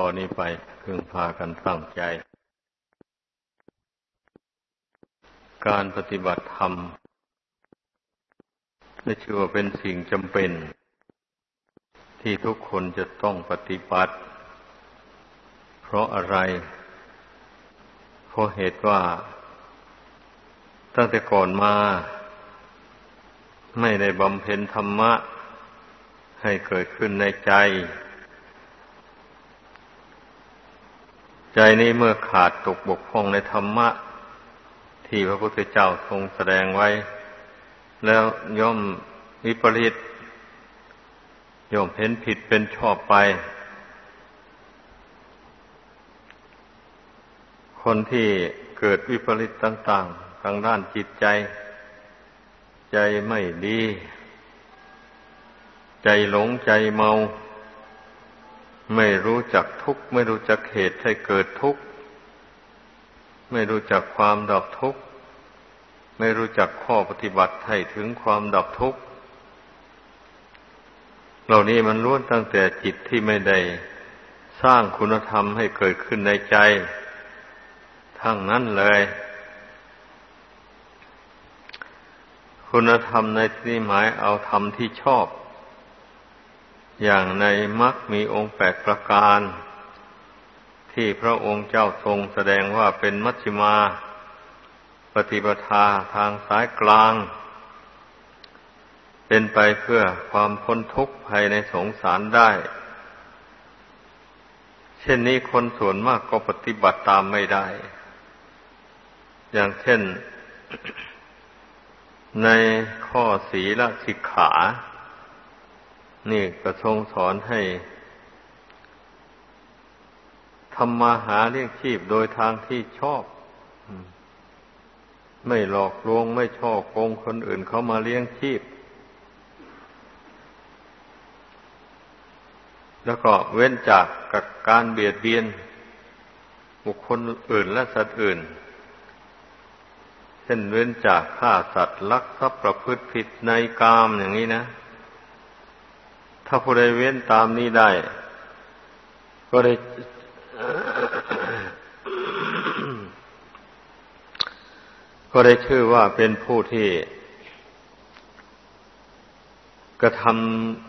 ตอนนี้ไปพึงพากันตั้งใจ การปฏิบัติธรรมได้ชื่อว่าเป็นสิ่งจำเป็น ที่ทุกคนจะต้องปฏิบัติ เพราะอะไร เพราะเหตุว่า ตั้งแต่ก่อนมา ไม่ได้บำเพ็ญธรรมะ ให้เกิดขึ้นในใจ ใจนี้เมื่อขาดตกบกพร่องในธรรมะ ที่พระพุทธเจ้าทรงแสดงไว้ แล้วย่อมวิปริตย่อมเห็นผิดเป็นชอบไป คนที่เกิดวิปริตต่าง ๆ ทางด้านจิตใจ ใจไม่ดี ใจหลงใจเมา ไม่รู้จักทุกข์ ไม่รู้จักเหตุให้เกิดทุกข์ ไม่รู้จักความดับทุกข์ ไม่รู้จักข้อปฏิบัติให้ถึงความดับทุกข์ เหล่านี้มันล้วนตั้งแต่จิตที่ไม่ได้สร้างคุณธรรมให้เกิดขึ้นในใจ ทั้งนั้นเลย คุณธรรมในที่นี้หมายเอาธรรมที่ชอบ อย่างในมรรคมีองค์แปดประการ ที่พระองค์เจ้าทรงแสดงว่าเป็นมัชฌิมา ปฏิปทาทางสายกลาง เป็นไปเพื่อความพ้นทุกข์ภายในสงสารได้ เช่นนี้คนส่วนมากก็ปฏิบัติตามไม่ได้ อย่างเช่นในข้อศีลสิกขา นี่ก็ทรงสอนให้ทำมาหาเลี้ยงชีพโดยทางที่ชอบ ไม่หลอกลวงไม่ช่อโกงคนอื่นเขามาเลี้ยงชีพ แล้วก็เว้นจากกับการเบียดเบียน บุคคลอื่นและสัตว์อื่น เช่นเว้นจากฆ่าสัตว์ลักทรัพย์ประพฤติผิดในกามอย่างนี้นะ ถ้าผู้ใดเว้นตามนี้ได้ ก็ได้ ก็ได้ชื่อว่าเป็นผู้ที่ กระท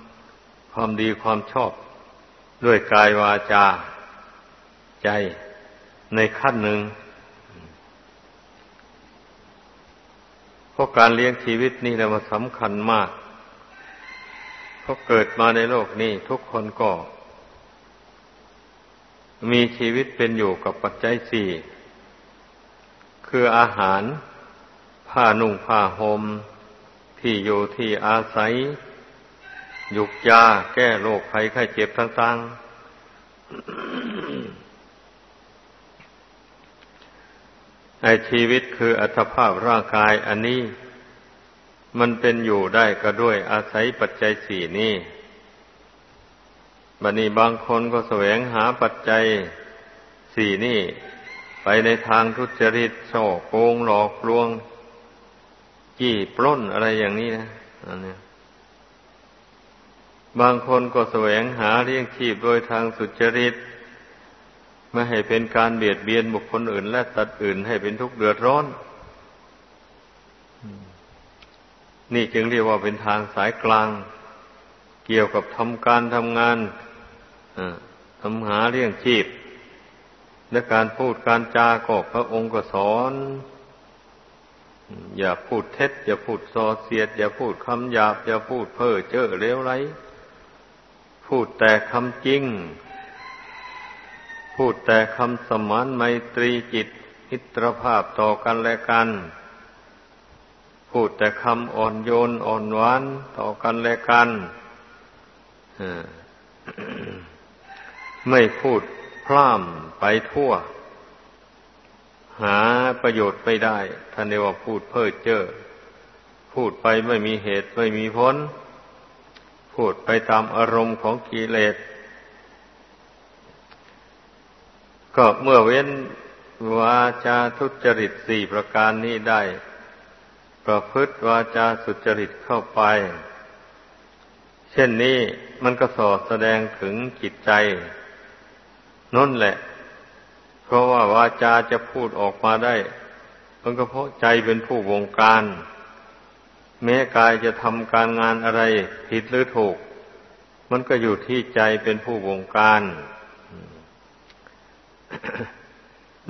ำความดีความชอบ ด้วยกายวาจา ใจในขั้นหนึ่งเพราะการเลี้ยงชีวิตนี่แหละมันสำคัญมาก พราะเกิดมาในโลกนี้ ทุกคนก็ มีชีวิตเป็นอยู่กับปัจจัยสี่ คืออาหาร ผ้านุ่งผ้าหม่มที่อยู่ที่อาศัย ยุกยาแก้โรคภัยไข้เจ็บต่างๆในชีวิตคืออัตภาพร่างกายอันนี้ มันเป็นอยู่ได้ก็ด้วยอาศัยปัจจัยสี่นี้บัดนี้บางคนก็แสวงหาปัจจัยสี่นี่ ไปในทางทุจริตช่อโกงหลอกลวง จี้ปล้นอะไรอย่างนี้นะอันนี้บางคนก็แสวงหาเลี้ยงชีพโดยทางสุจริตไม่ให้เป็นการเบียดเบียนบุคคลอื่น และสัตว์อื่นให้เป็นทุกข์เดือดร้อน นี่จึงเรียกว่าเป็นทางสายกลาง เกี่ยวกับทำการทำงานทำหาเรื่องชีพ และการพูดการจาก็พระองค์ก็สอน อย่าพูดเท็จ อย่าพูดส่อเสียด อย่าพูดคำหยาบ อย่าพูดเพ้อเจ้อเลวไหลพูดแต่คำจริง พูดแต่คำสมานไมตรีจิตอิตรภาพต่อกันและกัน พูดแต่คำอ่อนโยนอ่อนหวานต่อกันและกันไม่พูดพร่ำไปทั่ว หาประโยชน์ไม่ได้ท่านเรียกว่าพูดเพ้อเจ้อพูดไปไม่มีเหตุไม่มีผลพูดไปตามอารมณ์ของกิเลสก็เมื่อเว้นวาจาทุจริตสี่ประการนี้ได้ ประพฤติวาจาสุจริตเข้าไป เช่นนี้มันก็สอดแสดงถึงจิตใจนั่นแหละ เพราะว่าวาจาจะพูดออกมาได้ มันก็เพราะใจเป็นผู้วงการ แม้กายจะทำการงานอะไรผิดหรือถูก มันก็อยู่ที่ใจเป็นผู้วงการ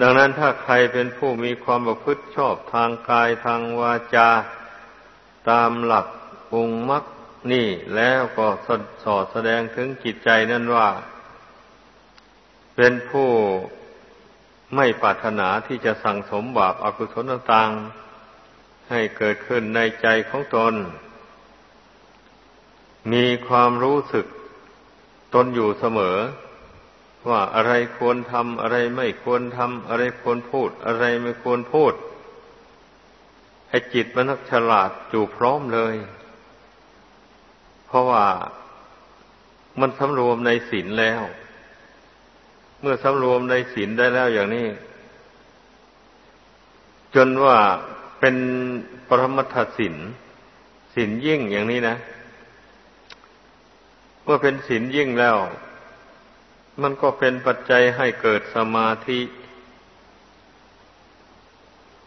ดังนั้นถ้าใครเป็นผู้มีความประพฤติชอบทางกายทางวาจา ตามหลักองค์มรรคนี่แล้วก็สอดแสดงถึงจิตใจนั่นว่า เป็นผู้ไม่ปรารถนาที่จะสั่งสมบาปอากุศลต่างๆให้เกิดขึ้นในใจของตน มีความรู้สึกตนอยู่เสมอ ว่าอะไรควรทำอะไรไม่ควรทำอะไรควรพูด อะไรไม่ควรพูด ให้จิตมันฉลาดอยู่พร้อมเลย เพราะว่ามันสำรวมในศีลแล้ว เมื่อสำรวมในศีลได้แล้วอย่างนี้ จนว่าเป็นปรมัตถศีลศีลยิ่งอย่างนี้นะ เมื่อเป็นศีลยิ่งแล้ว มันก็เป็นปัจจัยให้เกิดสมาธิ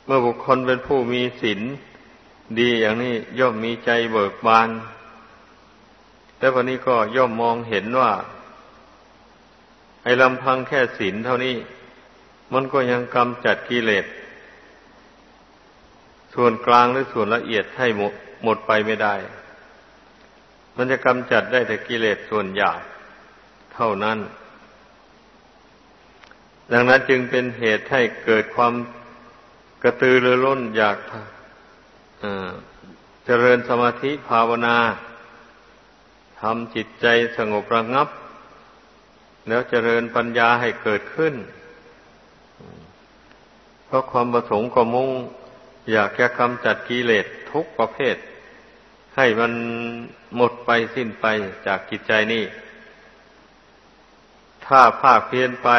เมื่อบุคคลเป็นผู้มีศีลดีอย่างนี้ย่อมมีใจเบิกบานแต่วันนี้ก็ย่อมมองเห็นว่า ไอ้ลำพังแค่ศีลเท่านี้ มันก็ยังกำจัดกิเลส ส่วนกลางหรือส่วนละเอียดให้หมดหมดไปไม่ได้ มันจะกำจัดได้แต่กิเลสส่วนหยาบเท่านั้น ดังนั้นจึงเป็นเหตุให้เกิดความกระตือรือร้นอยากเจริญสมาธิภาวนาทำจิตใจสงบระงับ แล้วเจริญปัญญาให้เกิดขึ้น เพราะความประสงค์ก็มุ่ง อยากจะกำจัดกิเลสทุกประเภท ให้มันหมดไปสิ้นไปจากจิตใจนี่ ถ้าภาคเพียนไป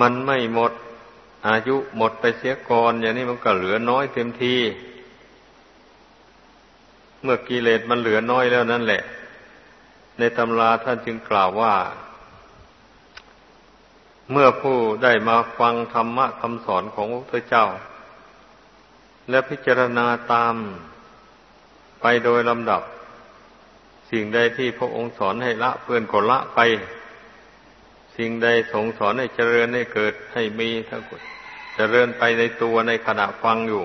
มันไม่หมด อายุหมดไปเสียก่อน อย่างนี้มันก็เหลือน้อยเต็มที เมื่อกิเลสมันเหลือน้อยแล้วนั่นแหละ ในตำราท่านจึงกล่าวว่า เมื่อผู้ได้มาฟังธรรมะคำสอนของพระพุทธเจ้า และพิจารณาตามไปโดยลำดับ สิ่งใดที่พระองค์สอนให้ละเพื่อนก็ละไป สิ่งใดทรงสอนให้เจริญให้เกิดให้มีทั้งหมดเจริญไปในตัวในขณะฟังอยู่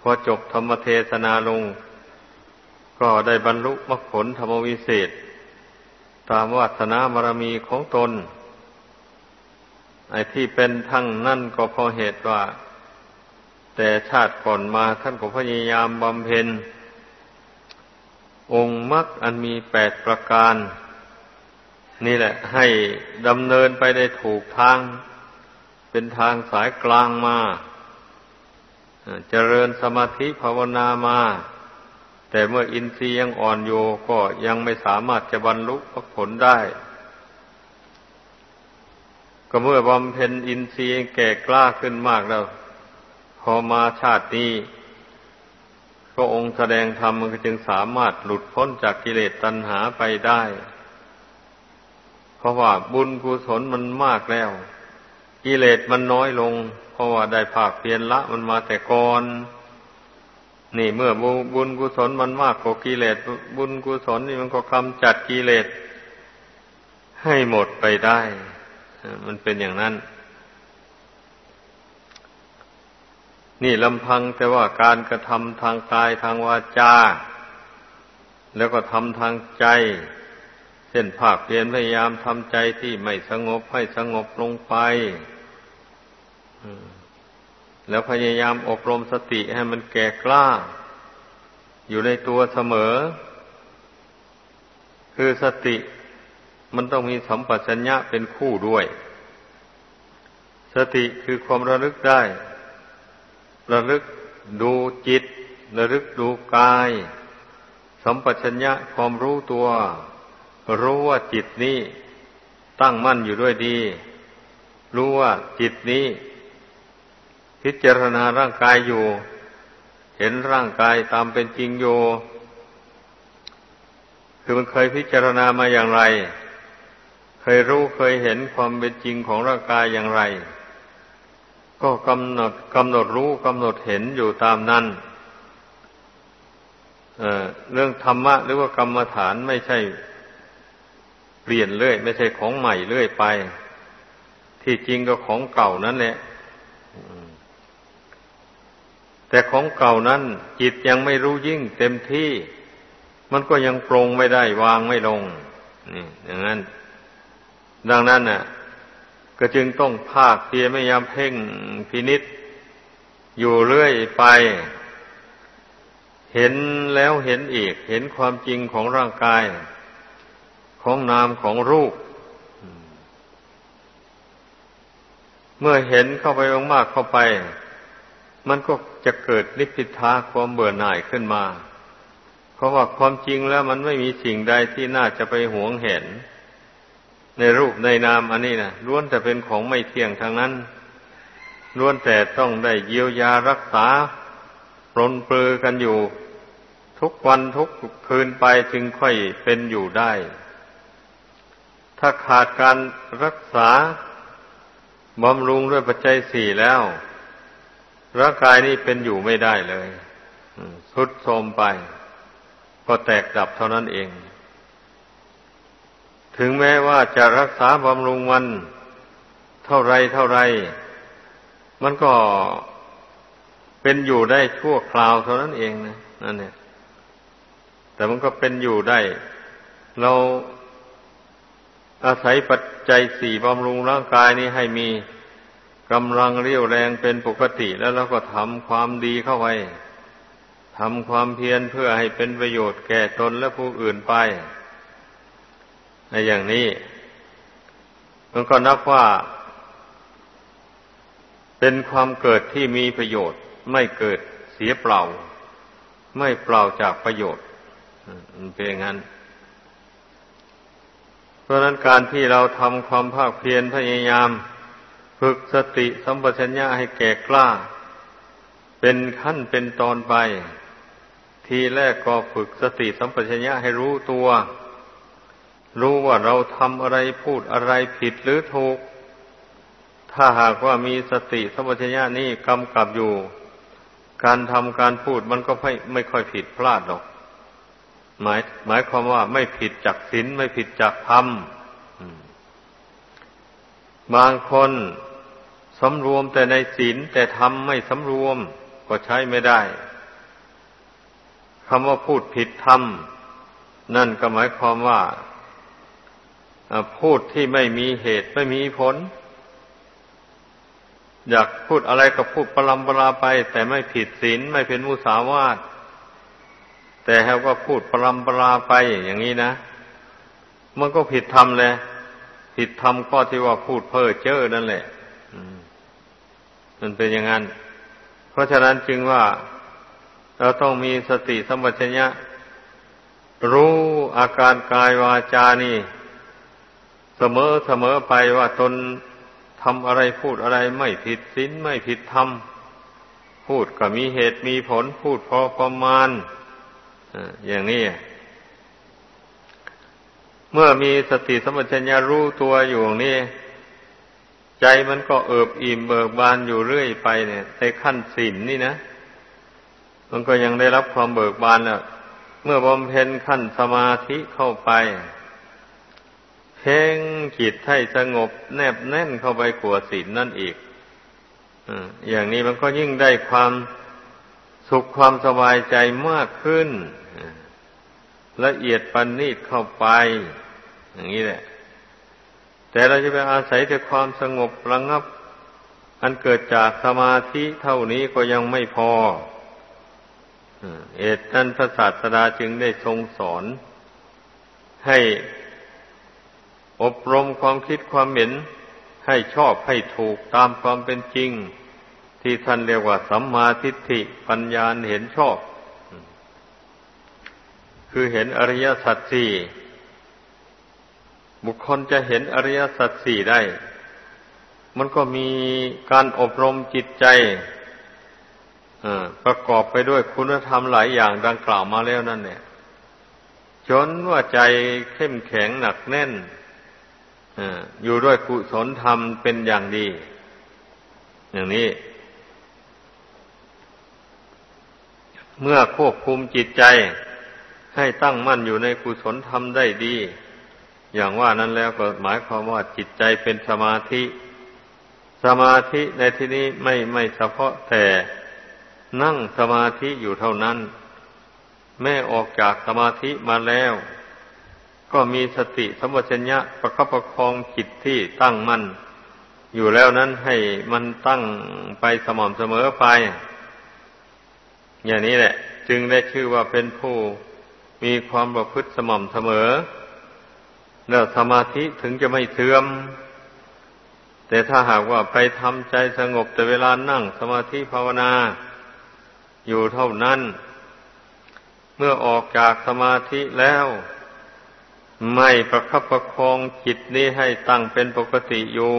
พอจบธรรมเทศนาลง ก็ได้บรรลุมรรคผลธรรมวิเศษ ตามวาสนามารมีของตน ไอ้ที่เป็นทั้งนั่นก็เพราะเหตุว่า แต่ชาติก่อนมาท่านก็พยายามบำเพ็ญองค์มรรคอันมีแปดประการ นี่แหละ ให้ดำเนินไปได้ถูกทาง เป็นทางสายกลางมาเจริญสมาธิภาวนามา แต่เมื่ออินทรีย์ยังอ่อนโยก็ยังไม่สามารถจะบรรลุผลได้ ก็เมื่อบำเพ็ญอินทรีย์แก่กล้าขึ้นมากแล้ว พอมาชาตินี้ก็องค์แสดงธรรมมันก็จึงสามารถหลุดพ้นจากกิเลสตัณหาไปได้ เพราะว่าบุญกุศลมันมากแล้ว กิเลสมันน้อยลง เพราะว่าได้ภาคเพียรละมันมาแต่ก่อน นี่เมื่อบุญกุศลมันมากกว่ากิเลสบุญกุศลนี่มันก็กำจัดกิเลสให้หมดไปได้ มันเป็นอย่างนั้น นี่ลำพังแต่ว่าการกระทำทางกายทางวาจา แล้วก็ทำทางใจ เส้นภาคเพียรพยายามทำใจที่ไม่สงบให้สงบลงไปแล้วพยายามอบรมสติให้มันแก่กล้า อยู่ในตัวเสมอ คือสติมันต้องมีสัมปชัญญะเป็นคู่ด้วย สติคือความระลึกได้ ระลึกดูจิต ระลึกดูกาย สัมปชัญญะความรู้ตัว รู้ว่าจิตนี้ตั้งมั่นอยู่ด้วยดี รู้ว่าจิตนี้ พิจารณาร่างกายอยู่ เห็นร่างกายตามเป็นจริงอยู่ คือมันเคยพิจารณามาอย่างไร เคยรู้เคยเห็นความเป็นจริงของร่างกายอย่างไร ก็กำหนดกำหนดรู้กำหนดเห็นอยู่ตามนั้นเเรื่องธรรมะหรือว่ากรรมฐานไม่ใช่ ลี่ยนเรื่อย ไม่ใช่ของใหม่เรื่อยไป ที่จริงก็ของเก่านั่นแหละแต่ของเก่านั้น จิตยังไม่รู้ยิ่งเต็มที่ มันก็ยังปรงไม่ได้วางไม่ลงนี่อย่างนั้น ดังนั้นน่ะ ก็จึงต้องภาคเพียรไม่ยามเพ่งพินิษอยู่เรื่อยไป เห็นแล้วเห็นอีก เห็นความจริงของร่างกาย ของนามของรูป เมื่อเห็นเข้าไปมากๆเข้าไป มันก็จะเกิดนิพพิทาความเบื่อหน่ายขึ้นมา เพราะว่าความจริงแล้วมันไม่มีสิ่งใดที่น่าจะไปหวงเห็น ในรูปในนามอันนี้นะล้วนแต่เป็นของไม่เที่ยงทางนั้นล้วนแต่ต้องได้เยียวยารักษาปรนเปลือกันอยู่ ทุกวันทุกคืนไปจึงค่อยเป็นอยู่ได้ ถ้าขาดการรักษาบำรุงด้วยปัจจัยสี่แล้ว ร่างกายนี้เป็นอยู่ไม่ได้เลยทุดโทรมไป ก็แตกดับเท่านั้นเอง ถึงแม้ว่าจะรักษาบำรุงมัน เท่าไรเท่าไร มันก็เป็นอยู่ได้ชั่วคราวเท่านั้นเองนะนั่นเนี่ยแต่มันก็เป็นอยู่ได้ เรา อาศัยปัจจัยสี่บำรุงร่างกายนี้ให้มีกำลังเรี่ยวแรงเป็นปกติแล้วเราก็ทำความดีเข้าไปทำความเพียรเพื่อให้เป็นประโยชน์แก่ตนและผู้อื่นไปในอย่างนี้ มันก็นับว่า เป็นความเกิดที่มีประโยชน์ ไม่เกิดเสียเปล่า ไม่เปล่าจากประโยชน์เป็นอย่างนั้น ราะนั้นการที่เราทำความภาคเพียรพยายาม ฝึกสติสัมปชัญญะให้แก่กล้า เป็นขั้นเป็นตอนไป ทีแรกก็ฝึกสติสัมปชัญญะให้รู้ตัว รู้ว่าเราทำอะไรพูดอะไรผิดหรือถูก ถ้าหากว่ามีสติสัมปชัญญะนี่กำกับอยู่ การทำการพูดมันก็ไม่ไม่ค่อยผิดพลาดหรอก หมายหมายความว่าไม่ผิดจากศีลไม่ผิดจากธรรมบางคนสำรวมแต่ในศีลแต่ทำไม่สำรวมก็ใช้ไม่ได้คำว่าพูดผิดทำนั่นก็หมายความว่าพูดที่ไม่มีเหตุไม่มีผล อยากพูดอะไรก็พูดปลำปลาไป แต่ไม่ผิดศีลไม่เป็นมุสาวาท แต่เขาก็พูดปลำปลาไปอย่างนี้นะ มันก็ผิดธรรมเลยผิดธรรมก็ที่ว่าพูดเพ้อเจ้อนั่นแหละมันเป็นอย่างนั้น เพราะฉะนั้นจึงว่า เราต้องมีสติสัมปชัญญะรู้อาการกายวาจานี่ เสมอเสมอไปว่าตนทำอะไรพูดอะไรไม่ผิดศีลไม่ผิดธรรม พูดก็มีเหตุมีผลพูดพอประมาณ อย่างนี้ เมื่อมีสติสมัชัญญารู้ตัวอยู่นี่ ใจมันก็เอิบอิ่มเบิกบานอยู่เรื่อยไปเนี่ยในขั้นศีลนนี่นะ มันก็ยังได้รับความเบิกบานแล้วเมื่อบำเพ็ญขั้นสมาธิเข้าไปเพ่งจิตให้สงบแนบแน่นเข้าไปกว่าศีลนนั่นอีกอย่างนี้มันก็ยิ่งได้ความสุขความสบายใจมากขึ้น ละเอียดปันนีตเข้าไป อย่างนี้แหละ แต่เราจะไปอาศัยแต่ความสงบระงับ อันเกิดจากสมาธิเท่านี้ก็ยังไม่พอเหตุนั้นพระศาสดาจึงได้ทรงสอน ให้อบรมความคิดความเห็น ให้ชอบให้ถูกตามความเป็นจริง ที่ท่านเรียกว่าสัมมาทิฏฐิปัญญาเห็นชอบ คือเห็นอริยสัจสี่บุคคลจะเห็นอริยสัจสี่ได้ มันก็มีการอบรมจิตใจประกอบไปด้วยคุณธรรมหลายอย่างดังกล่าวมาแล้วนั่นเนี่ยจนว่าใจเข้มแข็งหนักแน่นอยู่ด้วยกุศลธรรมเป็นอย่างดี อย่างนี้ เมื่อควบคุมจิตใจ ให้ตั้งมั่นอยู่ในกุศลธรรมได้ดี อย่างว่านั้นแล้วก็หมายความว่าจิตใจเป็นสมาธิ สมาธิในที่นี้ไม่ไม่เฉพาะแต่นั่งสมาธิอยู่เท่านั้น แม่ออกจากสมาธิมาแล้ว ก็มีสติสัมปชัญญะประคับประคองจิตที่ตั้งมั่นอยู่แล้วนั้นให้มันตั้งไปสม่ำเสมอไป อย่างนี้แหละ จึงได้ชื่อว่าเป็นผู้ มีความประพฤติสม่ำเสมอ แล้วสมาธิถึงจะไม่เสื่อม แต่ถ้าหากว่าไปทำใจสงบแต่เวลานั่งสมาธิภาวนา อยู่เท่านั้น เมื่อออกจากสมาธิแล้ว ไม่ประคับประคองจิตนี้ให้ตั้งเป็นปกติอยู่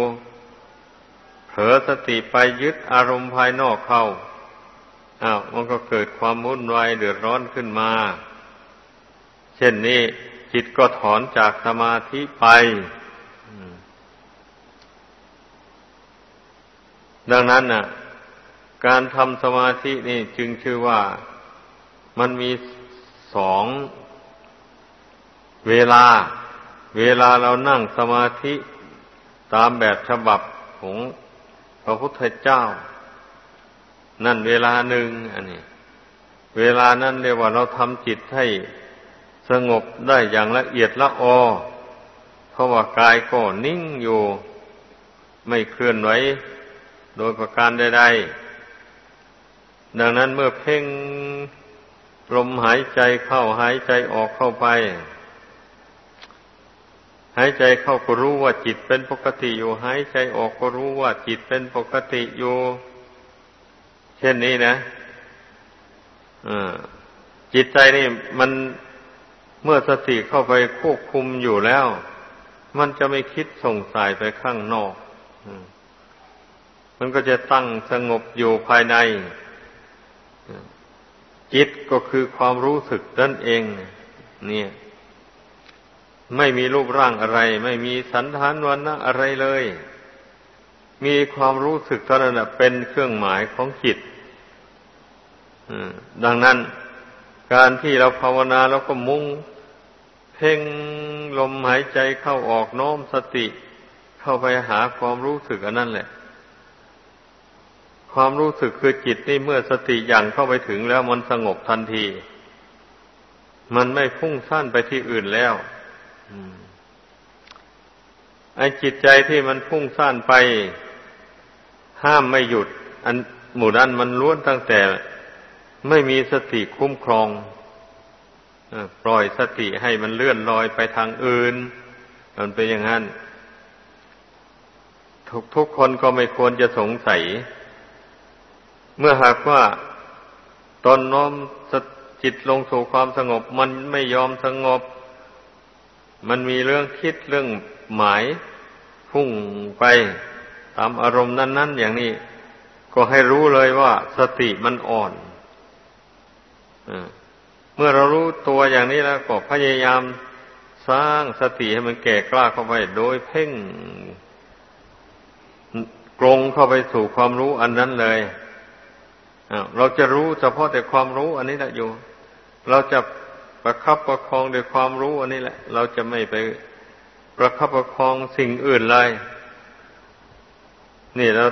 เผลอสติไปยึดอารมณ์ภายนอกเข้าอ้าวมันก็เกิดความวุ่นวายเดือดร้อนขึ้นมา ช่นนี้จิตก็ถอนจากสมาธิไป ดังนั้นน่ะ การทำสมาธินี่จึงชื่อว่ามันมีสองเวลา เวลาเรานั่งสมาธิตามแบบฉบับของพระพุทธเจ้า นั่นเวลาหนึ่งอันนี้ เวลานั้นเรียกว่าเราทำจิตให้ สงบได้อย่างละเอียดละออเพราะว่ากายก็นิ่งอยู่ ไม่เคลื่อนไหวโดยประการใดๆ ดังนั้นเมื่อเพ่งลมหายใจเข้าหายใจออกเข้าไป หายใจเข้าก็รู้ว่าจิตเป็นปกติอยู่ หายใจออกก็รู้ว่าจิตเป็นปกติอยู่ เช่นนี้นะจิตใจนี่มัน เมื่อสติเข้าไปควบคุมอยู่แล้ว มันจะไม่คิดส่งสายไปข้างนอก มันก็จะตั้งสงบอยู่ภายใน จิตก็คือความรู้สึกนั่นเอง เนี่ย ไม่มีรูปร่างอะไร ไม่มีสันฐานวันนะอะไรเลย มีความรู้สึกเท่านั้นเป็นเครื่องหมายของจิตดังนั้นการที่เราภาวนาเราก็มุ่ง พ่งลมหายใจเข้าออกโน้มสติ เข้าไปหาความรู้สึกอันนั้นแหละ ความรู้สึกคือจิตนี่เมื่อสติอย่างเข้าไปถึงแล้วมันสงบทันที มันไม่พุ่งสั้นไปที่อื่นแล้วไอ้จิตใจที่มันพุ่งสั้นไป ห้ามไม่หยุด อันหมู่นั้นมันล้วนตั้งแต่ ไม่มีสติคุ้มครอง ปล่อยสติให้มันเลื่อนลอยไปทางอื่น มันเป็นอย่างนั้น ทุกทุกคนก็ไม่ควรจะสงสัย เมื่อหากว่าตนน้อมจิตลงสู่ความสงบ มันไม่ยอมสงบ มันมีเรื่องคิดเรื่องหมายพุ่งไปตามอารมณ์นั้น ๆ อย่างนี้ก็ให้รู้เลยว่าสติมันอ่อน เมื่อเรารู้ตัวอย่างนี้แล้วก็พยายามสร้างสติให้มันแก่กล้าเข้าไป โดยเพ่งกลงเข้าไปสู่ความรู้อันนั้นเลยเราจะรู้เฉพาะแต่ความรู้อันนี้แหละอยู่ เราจะประคับประคองด้วยความรู้อันนี้แหละ เราจะไม่ไปประคับประคองสิ่งอื่นเลยนี่เรา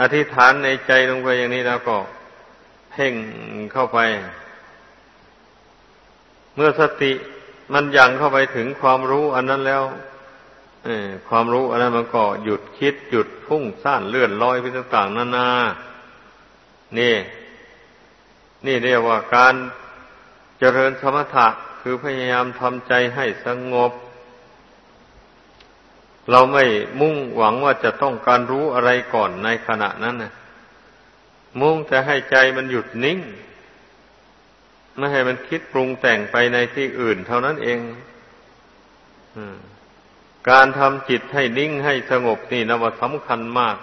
อธิษฐานในใจลงไปอย่างนี้แล้วก็ เพ่งเข้าไป มื่อสติมันยังเข้าไปถึงความรู้อันนั้นแล้วความรู้อันนั้นมันก็หยุดคิดหยุดพุ่งซ่านเลื่อนลอยไปต่างๆนานา นี่ นี่เรียกว่าการเจริญสมถะคือพยายามทำใจให้สงบ เราไม่มุ่งหวังว่าจะต้องการรู้อะไรก่อนในขณะนั้นนะมุ่งแต่ให้ใจมันหยุดนิ่ง ไม่ให้มันคิดปรุงแต่งไปในที่อื่น เท่านั้นเองการทำจิตให้นิ่งให้สงบนี่นะว่าสำคัญมาก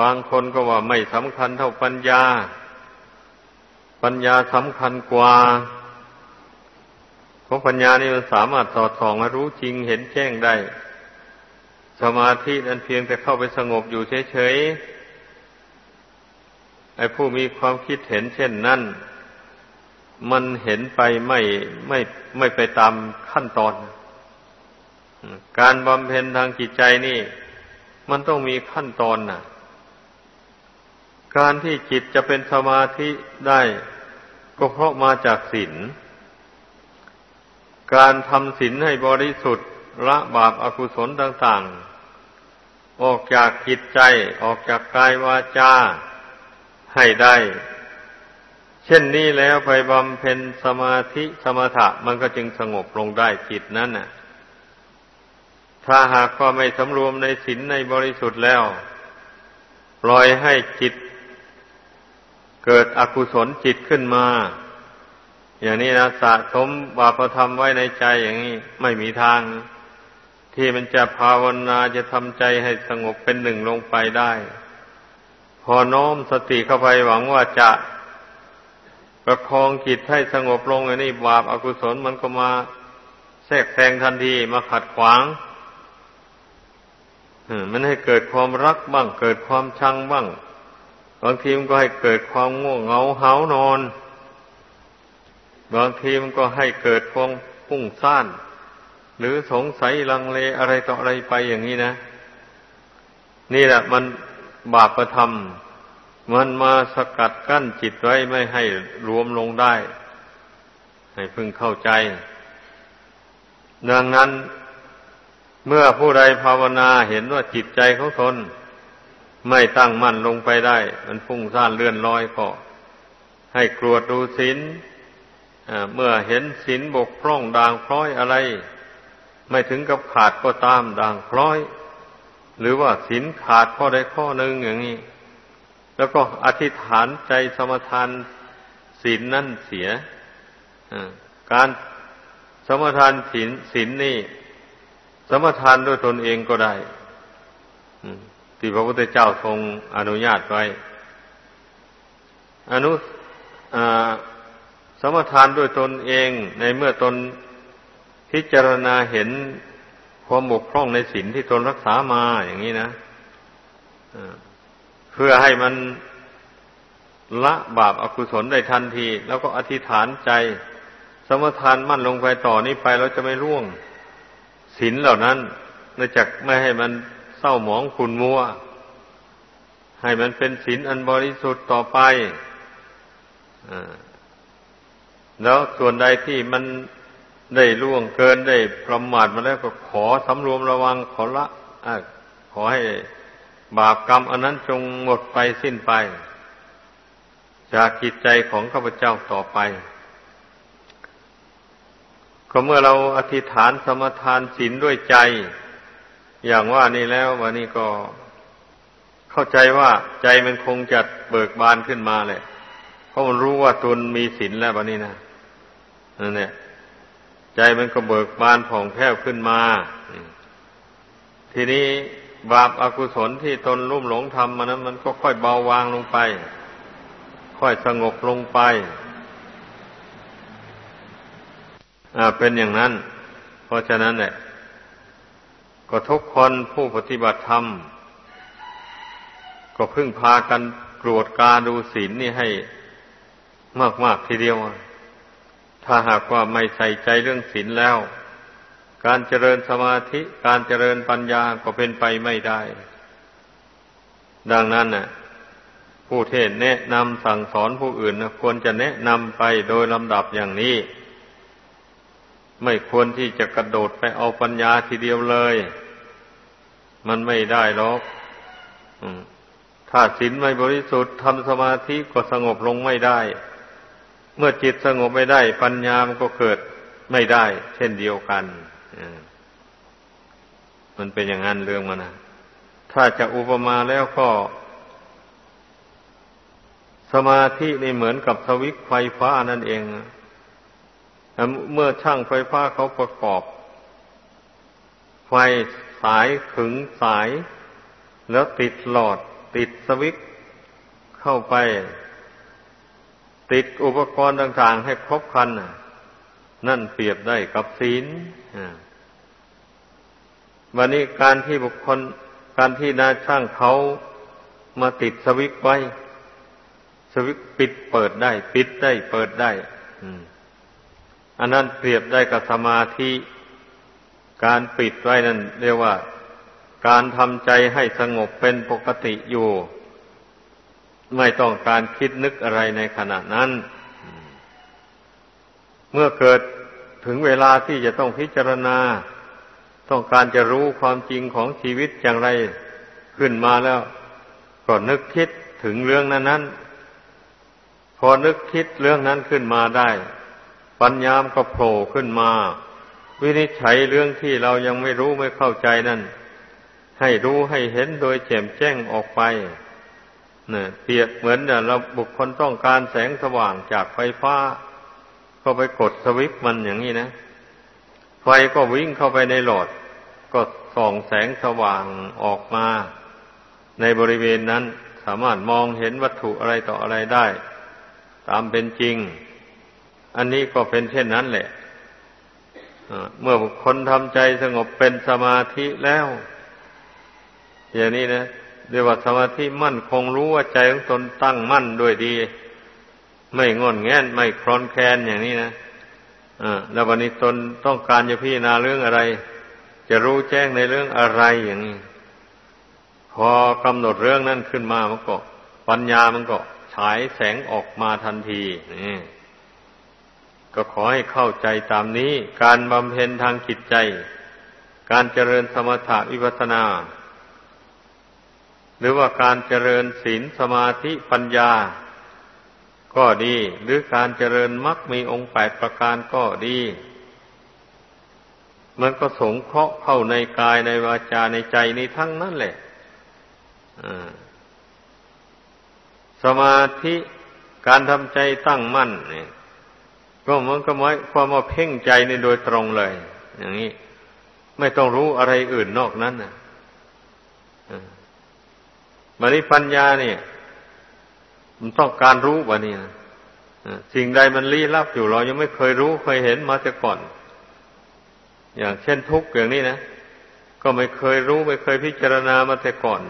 บางคนก็ว่าไม่สำคัญเท่าปัญญา ปัญญาสำคัญกว่าคราะปัญญานี่มันสามารถสอดส่องรู้จริงเห็นแจ้งได้ สมาธินั้นเพียงแต่เข้าไปสงบอยู่เฉยๆ ไอ้ผู้มีความคิดเห็นเช่นนั้น มันเห็นไปไม่ไม่ไม่ไปตามขั้นตอน การบำเพ็ญทางจิตใจนี่ มันต้องมีขั้นตอนน่ะการที่จิตจะเป็นสมาธิได้ ก็เพราะมาจากศีลการทำศีลให้บริสุทธิ์ละบาปอากุศลต่าง ๆ ออกจากจิตใจออกจากกายวาจา ให้ได้ เช่นนี้แล้วไปบำเพ็ญสมาธิสมถะมันก็จึงสงบลงได้จิตนั้นน่ะ ถ้าหากก็ไม่สำรวมในศีลในบริสุทธิ์แล้ว ปล่อยให้จิต เกิดอกุศลจิตขึ้นมา อย่างนี้นะสะสมบาปธรรมไว้ในใจอย่างนี้ไม่มีทางที่มันจะภาวนาจะทำใจให้สงบเป็นหนึ่งลงไปได้ พอน้อมสติเข้าไปหวังว่าจะประคองจิตให้สงบลงอันนี้บาปอากุศลมันก็มาแทรกแซงทันทีมาขัดขวางมันให้เกิดความรักบ้าง เกิดความชังบ้าง บางทีมันก็ให้เกิดความง่วงเหงาเหานอน บางทีมันก็ให้เกิดพวงพุ่งซ่าน หรือสงสัยลังเลอะไรต่ออะไรไปอย่างนี้นะ นี่แหละมัน บาปประทำมันมาสกัดกั้นจิตไว้ไม่ให้รวมลงได้ ให้พึงเข้าใจ ดังนั้น เมื่อผู้ใดภาวนาเห็นว่าจิตใจเขาทนไม่ตั้งมั่นลงไปได้ มันพุ่งซ่านเลื่อนลอยก็ให้กรวดดูศีลเมื่อเห็นศีลบกพร่องด่างพร้อยอะไร ไม่ถึงกับขาดก็ตามด่างพร้อย หรือว่าศีลขาดข้อใดข้อหนึ่งอย่างนี้ แล้วก็อธิษฐานใจสมทานศีลนั่นเสียการสมทานศีลศีลนี่ สมทานด้วยตนเองก็ได้ที่พระพุทธเจ้าทรงอนุญาตไว้ อนุสมทานด้วยตนเองในเมื่อตนพิจารณาเห็น ความบกพร่องในศีลที่ตนรักษามาอย่างนี้นะเพื่อให้มันละบาปอากุศลได้ทันที แล้วก็อธิษฐานใจ สมทานมั่นลงไปต่อนี้ไปเราจะไม่ร่วงศีลเหล่านั้นนองจากไม่ให้มันเศร้าหมองขุนมัว ให้มันเป็นศีลอันบริสุทธิ์ต่อไปแล้วส่วนใดที่มัน ได้ล่วงเกินได้ประมาทมาแล้วก็ขอสำรวมระวังขอละอขอให้บาปกรรมอันนั้นจงหมดไปสิ้นไป จากจิตใจของข้าพเจ้าต่อไป ก็เมื่อเราอธิษฐานสมทานศีลด้วยใจ อย่างว่านี่แล้ววันนี้ก็เข้าใจว่าใจมันคงจะเบิกบานขึ้นมาแหละเพราะมันรู้ว่าตนมีศีลแล้ววันนี้นะนั่นแหละ ใจมันก็เบิกบานผ่องแผ้วขึ้นมา ทีนี้บาปอากุศลที่ตนรุ่มหลงทำมานั้น มันก็ค่อยเบาวางลงไป ค่อยสงบลงไป อ่าเป็นอย่างนั้น เพราะฉะนั้นแหละก็ทุกคนผู้ปฏิบัติธรรม ก็พึ่งพากันกรวดกาดูศีลนี่ให้มาก ๆ ทีเดียว ถ้าหากว่าไม่ใส่ใจเรื่องศีลแล้ว การเจริญสมาธิการเจริญปัญญาก็เป็นไปไม่ได้ ดังนั้นน่ะ ผู้เทศแนะนำสั่งสอนผู้อื่นนะควรจะแนะนำไปโดยลำดับอย่างนี้ ไม่ควรที่จะกระโดดไปเอาปัญญาทีเดียวเลย มันไม่ได้หรอกถ้าศีลไม่บริสุทธิ์ทำสมาธิก็สงบลงไม่ได้ เมื่อจิตสงบไม่ได้ ปัญญามันก็เกิดไม่ได้ เช่นเดียวกันมันเป็นอย่างนั้นเรื่องมันนะถ้าจะอุปมาแล้วก็ สมาธินี่เหมือนกับสวิตไฟฟ้านั่นเองเมื่อช่างไฟฟ้าเขาประกอบ ไฟสายขึงสาย แล้วติดหลอด ติดสวิตเข้าไป ติดอุปกรณ์ต่างๆ ให้ครบครันนั่นเปรียบได้กับศีลวันนี้การที่บุคคล การที่นายช่างเขามาติดสวิตไว้ สวิตปิดเปิดได้ ปิดได้เปิดได้อันนั้นเปรียบได้กับสมาธิการปิดไว้นั่นเรียกว่า การทำใจให้สงบเป็นปกติอยู่ ไม่ต้องการคิดนึกอะไรในขณะนั้น เมื่อเกิดถึงเวลาที่จะต้องพิจารณา ต้องการจะรู้ความจริงของชีวิตอย่างไรขึ้นมาแล้ว ก็นึกคิดถึงเรื่องนั้นนั้นพอนึกคิดเรื่องนั้นขึ้นมาได้ ปัญญามก็โผล่ขึ้นมา วินิจฉัยเรื่องที่เรายังไม่รู้ไม่เข้าใจนั่น ให้รู้ให้เห็นโดยแจ่มแจ้งออกไป เนี่ยเปรียบเหมือนเนี่ยเราบุคคลต้องการแสงสว่างจากไฟฟ้า ก็ไปกดสวิตช์มันอย่างนี้นะ ไฟก็วิ่งเข้าไปในหลอด ก็ส่องแสงสว่างออกมา ในบริเวณนั้นสามารถมองเห็นวัตถุอะไรต่ออะไรได้ ตามเป็นจริง อันนี้ก็เป็นเช่นนั้นแหละเมื่อบุคคลทำใจสงบเป็นสมาธิแล้ว อย่างนี้นะ เรียกว่าสมาธิมั่นคงรู้ว่าใจของตนตั้งมั่นด้วยดี ไม่งอนแงนไม่คลอนแคลนอย่างนี้นะอ่าแล้ววันนี้ตนต้องการจะพิจารณาเรื่องอะไร จะรู้แจ้งในเรื่องอะไรอย่างนี้พอกำหนดเรื่องนั้นขึ้นมามันก็ปัญญามันก็ฉายแสงออกมาทันทีนี่ก็ขอให้เข้าใจตามนี้ การบำเพ็ญทางจิตใจ การเจริญสมถะวิปัสนา หรือว่าการเจริญศีลสมาธิปัญญา ก็ดี หรือการเจริญมรรคมีองค์แปดประการก็ดี มันก็สงเคราะห์เข้าในกายในวาจาในใจในทั้งนั้นแหละสมาธิการทำใจตั้งมั่นเนี่ยก็มันก็หมายความว่าเพ่งใจในโดยตรงเลย อย่างนี้ ไม่ต้องรู้อะไรอื่นนอกนั้นนะ บันี้ปัญญาเนี่ย มันต้องการรู้บะนี่นะสิ่งใดมันลี้ลับอยู่เรายังไม่เคยรู้เคยเห็นมาแต่ก่อน อย่างเช่นทุกข์อย่างนี้นะก็ไม่เคยรู้ไม่เคยพิจารณามาแต่ก่อน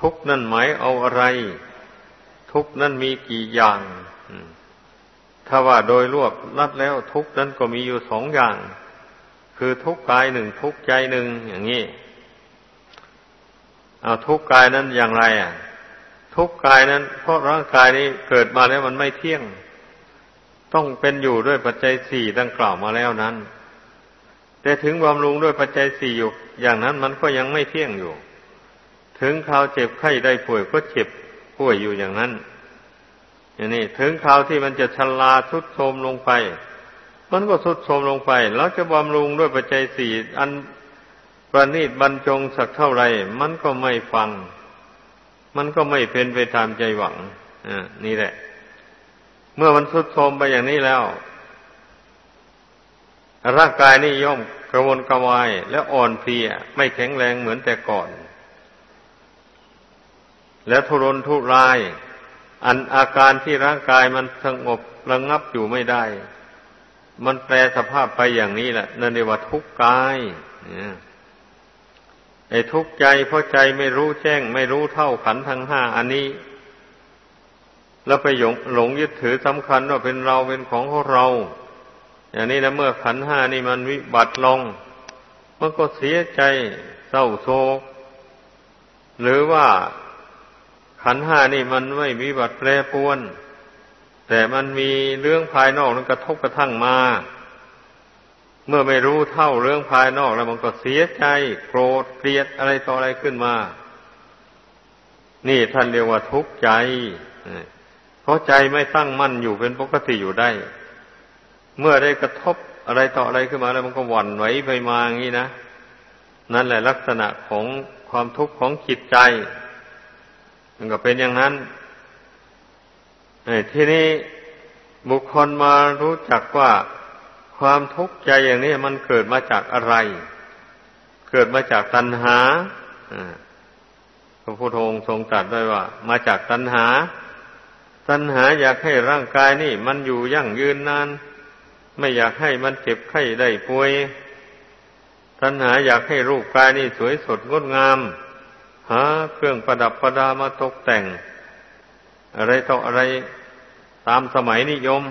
ทุกข์นั่นหมายเอาอะไร ทุกข์นั่นมีกี่อย่างถ้าว่าโดยรวบรัดแล้วทุกนั้นก็มีอยู่สองอย่าง คือทุกกายหนึ่งทุกใจหนึ่งอย่างนี้ เอาทุกกายนั้นอย่างไรอะ ทุกกายนั้น เพราะร่างกายนี้เกิดมาแล้วมันไม่เที่ยง ต้องเป็นอยู่ด้วยปัจจัยสี่ดังกล่าวมาแล้วนั้น แต่ถึงบำรุงด้วยปัจจัยสี่อยู่อย่างนั้นมันก็ยังไม่เที่ยงอยู่ ถึงคราวเจ็บไข้ได้ป่วยก็เจ็บป่วยอยู่อย่างนั้นอย่างนี้ถึงคราวที่มันจะชลาทุดโทมลงไป มันก็ทุดโทมลงไป แล้วจะบำรุงด้วยปัจจัยสี่อัน ประณีตบรรจงสักเท่าไรมันก็ไม่ฟัง มันก็ไม่เป็นไปตามใจหวังอ่านี่แหละ เมื่อมันทุดโทมไปอย่างนี้แล้ว ร่างกายนี่ย่อมกระวนกระวาย และอ่อนเพลียไม่แข็งแรงเหมือนแต่ก่อน และทุรนทุราย อันอาการที่ร่างกายมันสงบระงงับอยู่ไม่ได้ มันแปลสภาพไปอย่างนี้แหละนั่นเรียกว่าทุกข์กาย ไอ้ทุกข์ใจเพราะใจไม่รู้แจ้ง ไม่รู้เท่าขันทั้งห้าอันนี้ แล้วไปหลงหลงยึดถือสำคัญว่าเป็นเราเป็นของของเรา อย่างนี้นะเมื่อขันห้านี่มันวิบัติลงมันก็เสียใจเศร้าโศกหรือว่าขันห้านี่มันไม่มีบัตรแปรปวน แต่มันมีเรื่องภายนอกนั้นกระทบกระทั่งมา เมื่อไม่รู้เท่าเรื่องภายนอกแล้วมันก็เสียใจ โกรธเกลียดอะไรต่ออะไรขึ้นมา นี่ท่านเรียกว่าทุกข์ใจ เพราะใจไม่ตั้งมั่นอยู่เป็นปกติอยู่ได้ เมื่อได้กระทบอะไรต่ออะไรขึ้นมาแล้วมันก็หวั่นไหวไปมาอย่างนี้นะ นั่นแหละลักษณะของความทุกข์ของจิตใจ มันก็เป็นอย่างนั้นทีนี้บุคคลมารู้จักว่า ความทุกข์ใจอย่างนี้มันเกิดมาจากอะไร เกิดมาจากตัณหาพระพุทโธทรงตรัสไว้ว่า มาจากตัณหา ตัณหาอยากให้ร่างกายนี่ มันอยู่ยั่งยืนนาน ไม่อยากให้มันเจ็บไข้ได้ป่วย ตัณหาอยากให้รูปกายนี่สวยสดงดงาม หาเครื่องประดับประดามาตกแต่ง อะไรต่ออะไรตามสมัยนิยม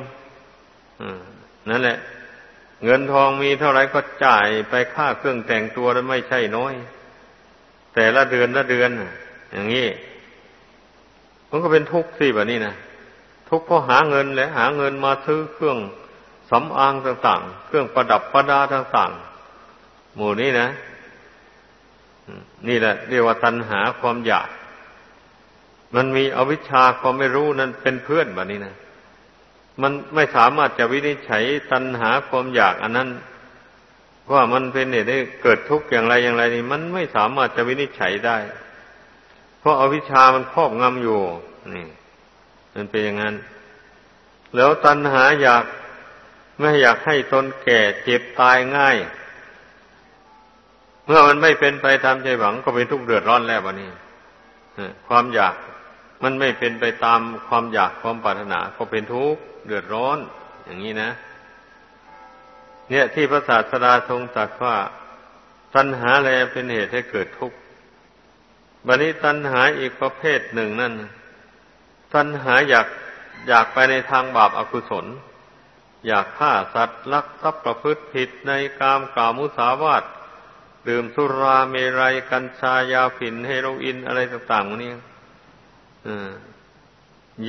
นั่นแหละ เงินทองมีเท่าไรก็จ่ายไปค่าเครื่องแต่งตัวแล้วไม่ใช่น้อย แต่ละเดือนละเดือนอย่างนี้มันก็เป็นทุกข์สิแบบนี้นะทุกข์เพราะหาเงินและ หาเงินมาซื้อเครื่องสำอางต่าง ๆ เครื่องประดับประดาต่างๆหมู่นี้นะนี่แหละเรียกว่าตัณหาความอยาก มันมีอวิชชาความไม่รู้นั้นเป็นเพื่อนแบบนี้นะ มันไม่สามารถจะวินิจฉัยตัณหาความอยากอันนั้นว่ามันเป็นเหตุให้เกิดทุกข์อย่างไรอย่างไรนี่ มันไม่สามารถจะวินิจฉัยได้ เพราะอาวิชชามันครอบงำอยู่นี่มันเป็นอย่างนั้น แล้วตัณหาอยากไม่อยากให้ตนแก่เจ็บตายง่าย เมื่อมันไม่เป็นไปตามใจหวังก็เป็นทุกข์เดือดร้อนแล้ววันนี้ความอยากมันไม่เป็นไปตามความอยากความปรารถนาก็เป็นทุกข์ เดือดร้อน อย่างนี้นะ เนี่ยที่พระศาสดาทรงตรัสว่า ตัณหาแลเป็นเหตุให้เกิดทุกข์บันนี้ตัณหาอีกประเภทหนึ่งนั่น ตัณหาอยากอยากไปในทางบาปอากุศล อยากฆ่าสัตว์ลักทรัพย์ประพฤติผิดในกามกล่าวมุสาวาทดื่มสุราเมรัยกัญชายาฝิ่นเฮโรอีนอะไรต่างๆนี้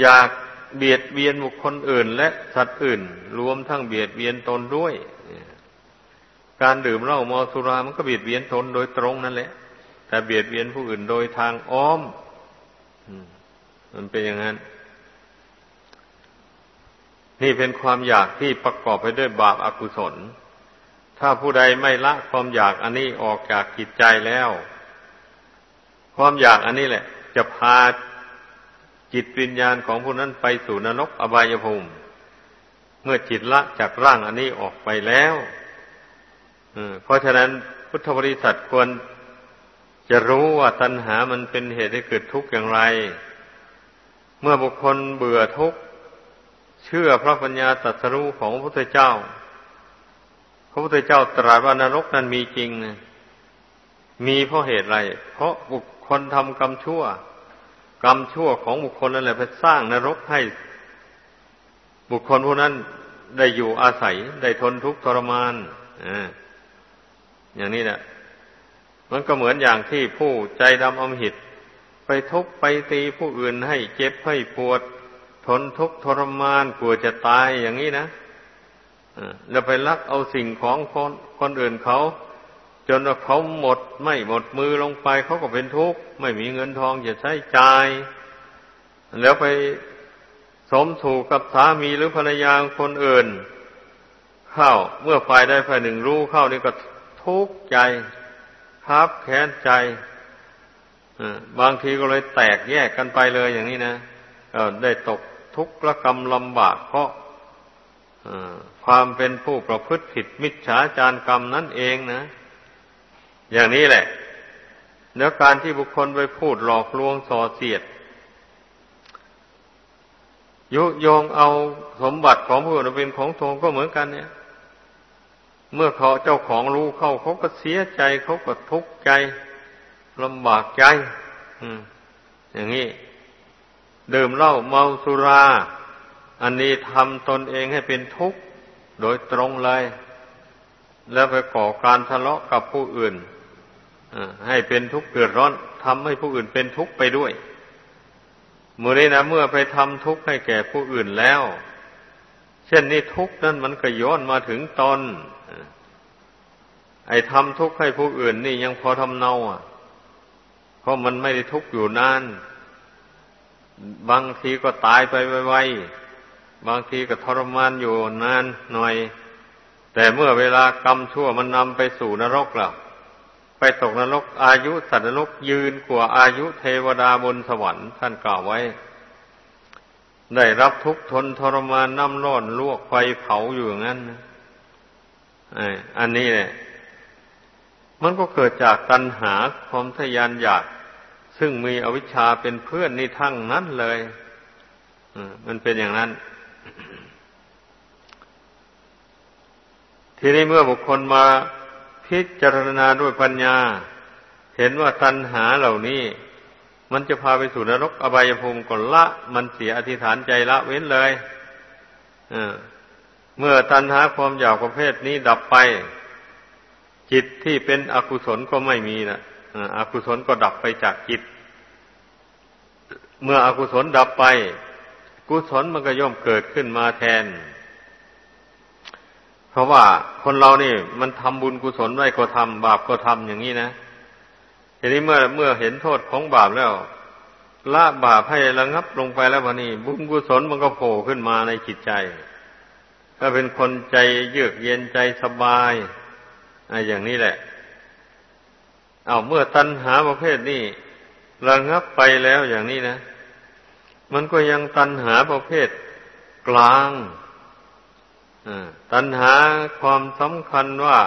อยาก เบียดเบียนบุคคลอื่น และสัตว์อื่น รวมทั้งเบียดเบียนตนด้วย การดื่มเหล้าเมาสุรามันก็เบียดเบียนตนโดยตรงนั่นแหละ แต่เบียดเบียนผู้อื่นโดยทางอ้อมมันเป็นอย่างนั้น นี่เป็นความอยากที่ประกอบไปด้วยบาปอากุศล ถ้าผู้ใดไม่ละความอยากอันนี้ออกจากจิตใจแล้ว ความอยากอันนี้แหละ จะพา จิตวิญญาณของผู้นั้นไปสู่นรกอบายภูมิ เมื่อจิตละจากร่างอันนี้ออกไปแล้วเพราะฉะนั้นพุทธบริษัทควรจะรู้ว่าตัณหามันเป็นเหตุให้เกิดทุกข์อย่างไร เมื่อบุคคลเบื่อทุกข์เชื่อพระปัญญาตรัสรู้ของพระพุทธเจ้า พระพุทธเจ้าตรัสว่านรกนั้นมีจริง มีเพราะเหตุไร เพราะบุคคลทำกรรมชั่ว กรรมชั่วของบุคคลนั่นแหละไปสร้างนรกให้ บุคคลผู้นั้นได้อยู่อาศัยได้ทนทุกข์ทรมานออย่างนี้แหละมันก็เหมือนอย่างที่ผู้ใจดำอมหิต ไปทุบไปตีผู้อื่นให้เจ็บให้ปวด ทนทุกข์ทรมานกลัวจะตายอย่างนี้นะแล้วไปลักเอาสิ่งของคนคนอื่นเขา จนว่าเขาหมดไม่หมดมือลงไปเขาก็เป็นทุกข์ไม่มีเงินทองจะใช้จ่าย แล้วไปสมถูกกับสามีหรือภรรยาคนอื่น เข้าเมื่อฝ่ายใดฝ่ายหนึ่งรู้เข้านี่ก็ทุกข์ใจคับแค้นใจบางทีก็เลยแตกแยกกันไปเลยอย่างนี้นะได้ตกทุกข์ละกรรมลำบากเพราะความเป็นผู้ประพฤติผิดมิจฉาจารกรรมนั่นเองนะ อย่างนี้แหละเนื้อการที่บุคคลไปพูดหลอกลวงส่อเสียด ยุโยงเอาสมบัติของผู้อื่นเป็นของตนก็เหมือนกันเนี่ย เมื่อเขาเจ้าของรู้เข้าเขาก็เสียใจเขาก็ทุกข์ใจลำบากใจ อืม อย่างนี้ดื่มเหล้าเมาสุรา อันนี้ทำตนเองให้เป็นทุกข์โดยตรงเลย แล้วไปก่อการทะเลาะกับผู้อื่น ให้เป็นทุกข์เกิดร้อนทำให้ผู้อื่นเป็นทุกข์ไปด้วยเมื่อนี้นะเมื่อไปทำทุกข์ให้แก่ผู้อื่นแล้ว เช่นนี้ทุกข์นั้นมันก็ย้อนมาถึงตนไอ้ทำทุกข์ให้ผู้อื่นนี่ยังพอทำเนาอะ เพราะมันไม่ได้ทุกข์อยู่นาน บางทีก็ตายไปไวๆบางทีก็ทรมานอยู่นานหน่อย แต่เมื่อเวลากรรมชั่วมันนำไปสู่นรกแล้ว ไปตกนรกอายุสัตว์นรกยืนกว่าอายุเทวดาบนสวรรค์ท่านกล่าวไว้ ได้รับทุกข์ทนทรมานน้ำร้อนลวกไฟเผาอยู่อย่างนั้นอันนี้เนี่ยมันก็เกิดจากตัณหาความทยานอยาก ซึ่งมีอวิชชาเป็นเพื่อนนี่ทั้งนั้นเลยมันเป็นอย่างนั้น ทีนี้เมื่อบุคคลมา พิจารณาด้วยปัญญา เห็นว่าตัณหาเหล่านี้ มันจะพาไปสู่นรกอบายภูมิก่อนละ มันเสียอธิษฐานใจละเว้นเลยเมื่อตัณหาความอยากประเภทนี้ดับไป จิตที่เป็นอกุศลก็ไม่มีนะอกุศลก็ดับไปจากจิต เมื่ออกุศลดับไป กุศลมันก็ย่อมเกิดขึ้นมาแทน เพราะว่าคนเรานี่ มันทำบุญกุศลไว้ก็ทำบาปก็ทำอย่างนี้นะทีนี้เมื่อเมื่อเห็นโทษของบาปแล้วละบาปให้ระงับลงไปแล้ววันนี้ บุญกุศลมันก็โผล่ขึ้นมาในจิตใจ ก็เป็นคนใจเยือกเย็นใจสบายออย่างนี้แหละ เอาเมื่อตัณหาประเภทนี้ระงับไปแล้วอย่างนี้นะ มันก็ยังตัณหาประเภทกลาง ตัณหาความสำคัญว่า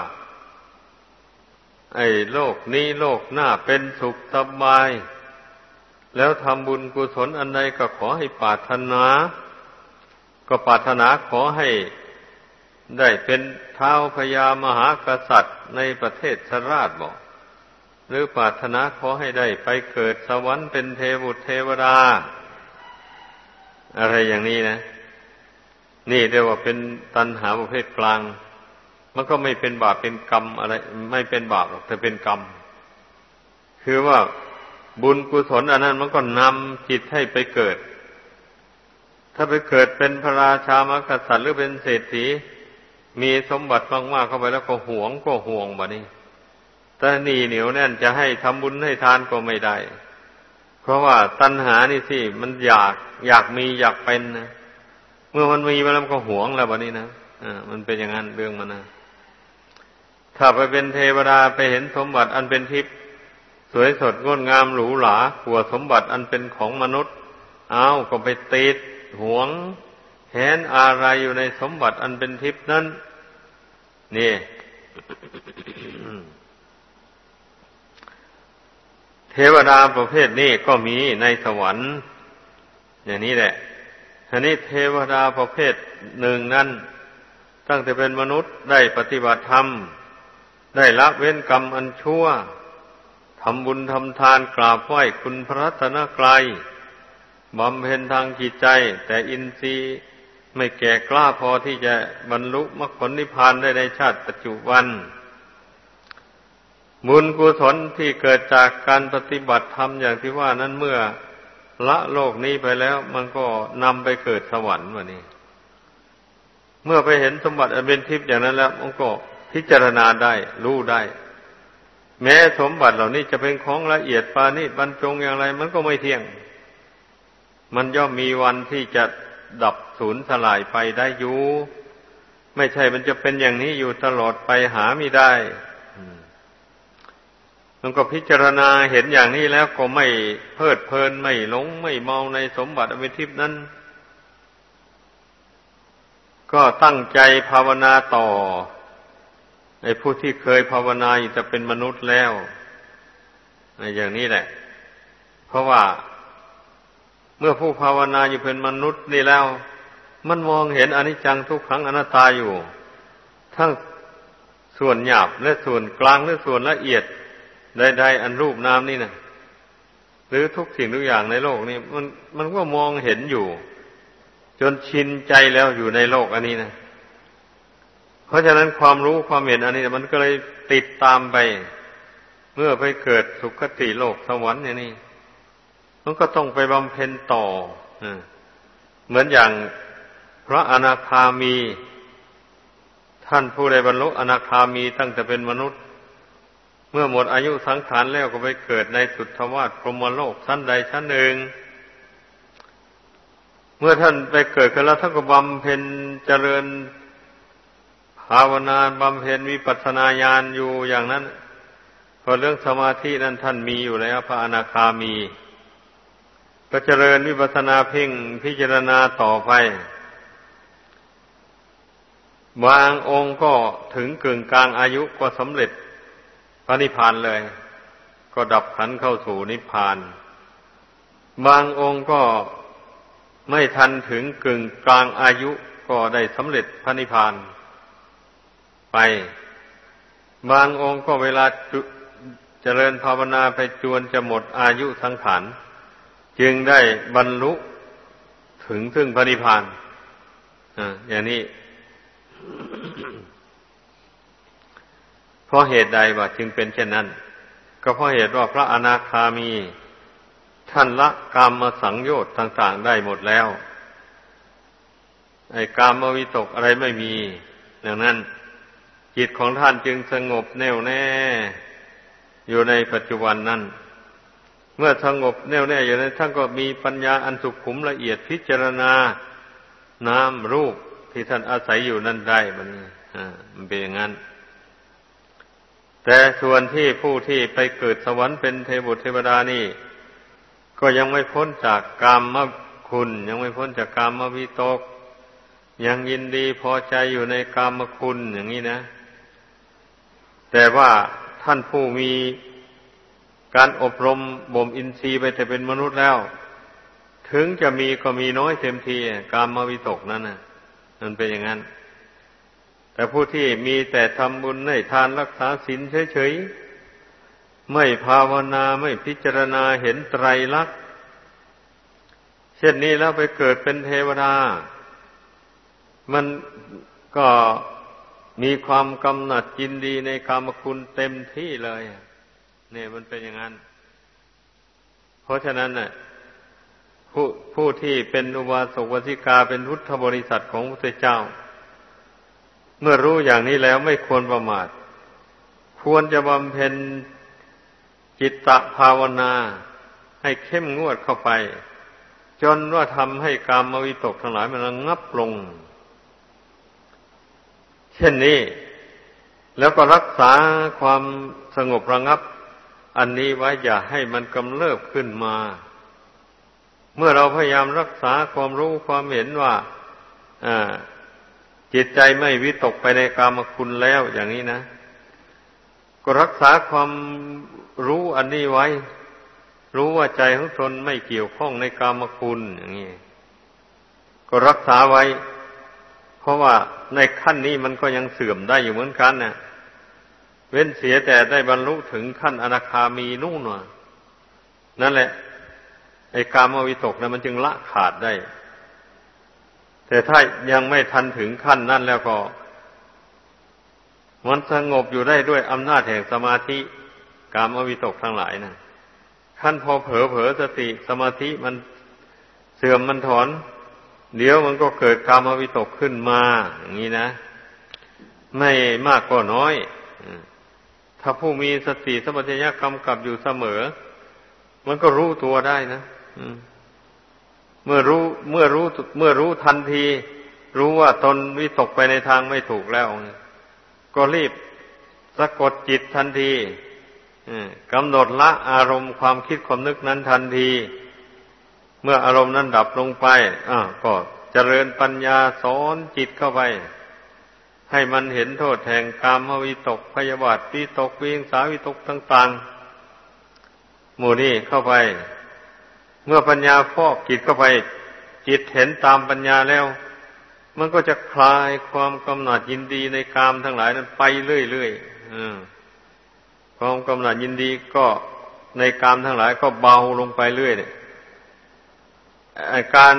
ไอ้โลกนี้โลกหน้าเป็นสุขสบาย แล้วทำบุญกุศลอันใดก็ขอให้ปรารถนา ก็ปรารถนาขอให้ได้เป็นเท้าพญามหากษัตริย์ในประเทศชราชบอก หรือปรารถนาขอให้ได้ไปเกิดสวรรค์เป็นเทวุเทวดา อะไรอย่างนี้นะ นี่เรียกว่าเป็นตัณหาประเภทกลาง มันก็ไม่เป็นบาปเป็นกรรมอะไร ไม่เป็นบาปหรอกแต่เป็นกรรม คือว่าบุญกุศลอันนั้นมันก็นำจิตให้ไปเกิด ถ้าไปเกิดเป็นพระราชามกษัตริย์หรือเป็นเศรษฐี มีสมบัติมากๆเข้าไปแล้วก็หวงก็ห่วงบะนี่แต่นี่เหนียวแน่นจะให้ทำบุญให้ทานก็ไม่ได้ เพราะว่าตัณหานี่สิมันอยากอยากมีอยากเป็นนะ เมื่อมันมีมาแล้วก็หวงแล้วบะนี่นะอ่ามันเป็นอย่างนั้นเรื่องมันนะถ้าไปเป็นเทวดาไปเห็นสมบัติอันเป็นทิพย์สวยสดงดงามหรูหราขัวสมบัติอันเป็นของมนุษย์เอาก็ไปติดหวงเห็นอะไรอยู่ในสมบัติอันเป็นทิพย์นั้น นี่เทวดาประเภทนี้ก็มีในสวรรค์ อย่างนี้แหละ ทีนี้เทวดาประเภทหนึ่งนั้น ตั้งแต่เป็นมนุษย์ได้ปฏิบัติธรรม ได้ละเว้นกรรมอันชั่วทำบุญทำทานกราบไหว้คุณพระรัตนกรัยบำเพ็ญทางจิตใจ แต่อินทรีย์ไม่แก่กล้าพอที่จะบรรลุมรรคผลนิพพานได้ในชาติปัจจุบัน บุญกุศลที่เกิดจากการปฏิบัติธรรมอย่างที่ว่านั้นเมื่อ ละโลกนี้ไปแล้ว มันก็นำไปเกิดสวรรค์วันนี้เมื่อไปเห็นสมบัติอันเป็นทิพย์อย่างนั้นแล้วมันก็พิจารณาได้รู้ได้ แม้สมบัติเหล่านี้จะเป็นของละเอียดปานีบรรจงอย่างไร มันก็ไม่เที่ยง มันย่อมมีวันที่จะดับสูญสลายไปได้อยู่ ไม่ใช่มันจะเป็นอย่างนี้อยู่ตลอดไปหาไม่ได้ มันก็พิจารณาเห็นอย่างนี้แล้วก็ไม่เพลิดเพลินไม่หลงไม่เมาในสมบัติอมิทิพนั้น ก็ตั้งใจภาวนาต่อในผู้ที่เคยภาวนาอยู่จะเป็นมนุษย์แล้วในอย่างนี้แหละ เพราะว่าเมื่อผู้ภาวนาอยู่เป็นมนุษย์นี่แล้ว มันมองเห็นอนิจจังทุกขังอนัตตาอยู่ ทั้งส่วนหยาบและส่วนกลางและส่วนละเอียด ใดๆอันรูปนามนี่นะหรือทุกสิ่งทุกอย่างในโลกนี้ มันมันก็มองเห็นอยู่ จนชินใจแล้วอยู่ในโลกอันนี้นะเพราะฉะนั้นความรู้ความเห็นอันนี้มันก็เลยติดตามไป เมื่อไปเกิดสุคติโลกสวรรค์เนี่ยนี่มันก็ต้องไปบำเพ็ญต่อเหมือนอย่างพระอนาคามี ท่านผู้ใดบรรลุอนาคามีตั้งแต่เป็นมนุษย์ เมื่อหมดอายุสังขารแล้วก็ไปเกิดในสุทธวาสพรหมโลกชั้นใดชั้นหนึ่ง เมื่อท่านไปเกิดกันแล้วท่านก็บำเพ็ญเจริญภาวนาบำเพ็ญวิปัสสนาญาณอยู่อย่างนั้นพอเรื่องสมาธินั้นท่านมีอยู่แล้วพระอนาคามี ก็เจริญวิปัสสนาเพ่งพิจารณาต่อไปบางองค์ก็ถึงกึ่งกลางอายุก็สำเร็จ ระนิพพานเลย ก็ดับขันเข้าสู่นิพพาน บางองค์ก็ไม่ทันถึงกึ่งกลางอายุก็ได้สำเร็จพระนิพพานไป บางองค์ก็เวลาเจริญภาวนาไปจวนจะหมดอายุสังขารจึงได้บรรลุถึงซึ่งพระนิพพานอ่าอย่างนี้ เพราะเหตุใดว่าจึงเป็นเช่นนั้น ก็เพราะเหตุว่าพระอนาคามีท่านละกรรมมาสังโยชน์ต่างๆได้หมดแล้ว ไอ้กรรมวิตกอะไรไม่มีดังนั้น จิตของท่านจึงสงบแน่วแน่ อยู่ในปัจจุบันนั้น เมื่อสงบแน่วแน่อยู่นั้นท่านก็มีปัญญาอันสุขุมละเอียดพิจารณาน้ำรูปที่ท่านอาศัยอยู่นั่นได้มันอ่ามันเป็นอย่างนั้น แต่ส่วนที่ผู้ที่ไปเกิดสวรรค์เป็นเทวบุตรเทวดานี่ ก็ยังไม่พ้นจากกามมคุณ ยังไม่พ้นจากกามมวิตก ยังยินดีพอใจอยู่ในกามคุณอย่างนี้นะ แต่ว่าท่านผู้มีการอบรมบ่มอินทรีย์ไปแต่เป็นมนุษย์แล้ว ถึงจะมีก็มีน้อยเต็มทีกามวิตกนั่นนะมันเป็นอย่างนั้น แต่ผู้ที่มีแต่ทำบุญให้ทานรักษาศีลเฉยๆ ไม่ภาวนาไม่พิจารณาเห็นไตรลักษณ์เช่นนี้แล้วไปเกิดเป็นเทวดา มันก็มีความกำหนัดจินดีในกามคุณเต็มที่เลยเนี่ยมันเป็นอย่างนั้น เพราะฉะนั้นน่ะผู้ผู้ที่เป็นอุบาสกวสิกาเป็นพุทธบริษัทของพระเจ้า เมื่อรู้อย่างนี้แล้วไม่ควรประมาท ควรจะบำเพ็ญจิตตภาวนา ให้เข้มงวดเข้าไป จนว่าทำให้กามมวิตกทั้งหลายมันระงับลง เช่นนี้ แล้วก็รักษาความสงบระงับ อันนี้ไว้อย่าให้มันกำเริบขึ้นมา เมื่อเราพยายามรักษาความรู้ความเห็นว่า จิตใจไม่วิตกไปในกามคุณแล้วอย่างนี้นะ ก็รักษาความรู้อันนี้ไว้ รู้ว่าใจของตนไม่เกี่ยวข้องในกามคุณอย่างนี้ก็รักษาไว้ เพราะว่าในขั้นนี้มันก็ยังเสื่อมได้อยู่เหมือนกันนะ่ะเว้นเสียแต่ได้บรรลุถึงขั้นอนาคามีนู่นน่ะนั่นแหละ ไอ้กามวิตกนะมันจึงละขาดได้ แต่ถ้ายังไม่ทันถึงขั้นนั้นแล้วก็ มันสงบอยู่ได้ด้วยอำนาจแห่งสมาธิกามวิตกทั้งหลายนะขั้นพอเผลอเผลอสติสมาธิมันเสื่อมมันถอน เดี๋ยวมันก็เกิดกามวิตกขึ้นมาอย่างนี้นะ ไม่มากก็น้อยถ้าผู้มีสติสมัชัญญะกำกับอยู่เสมอ มันก็รู้ตัวได้นะ เมื่อรู้เมื่อรู้เมื่อรู้ทันที รู้ว่าตนวิตกไปในทางไม่ถูกแล้ว ก็รีบสะกดจิตทันทีกำหนดละอารมณ์ความคิดความนึกนั้นทันที เมื่ออารมณ์นั้นดับลงไปอ่าก็เจริญปัญญาสอนจิตเข้าไป ให้มันเห็นโทษแห่งกามวิตกพยาบาทวิตกวิงสาวิตกต่าง ๆ หมู่นี้เข้าไป เมื่อปัญญาฟอกจิตเข้าไป จิตเห็นตามปัญญาแล้ว มันก็จะคลายความกำหนัดยินดีในกามทั้งหลายนั้นไปเรื่อยๆความกำหนัดยินดีก็ในกามทั้งหลายก็เบาลงไปเรื่อยเนี่ยการ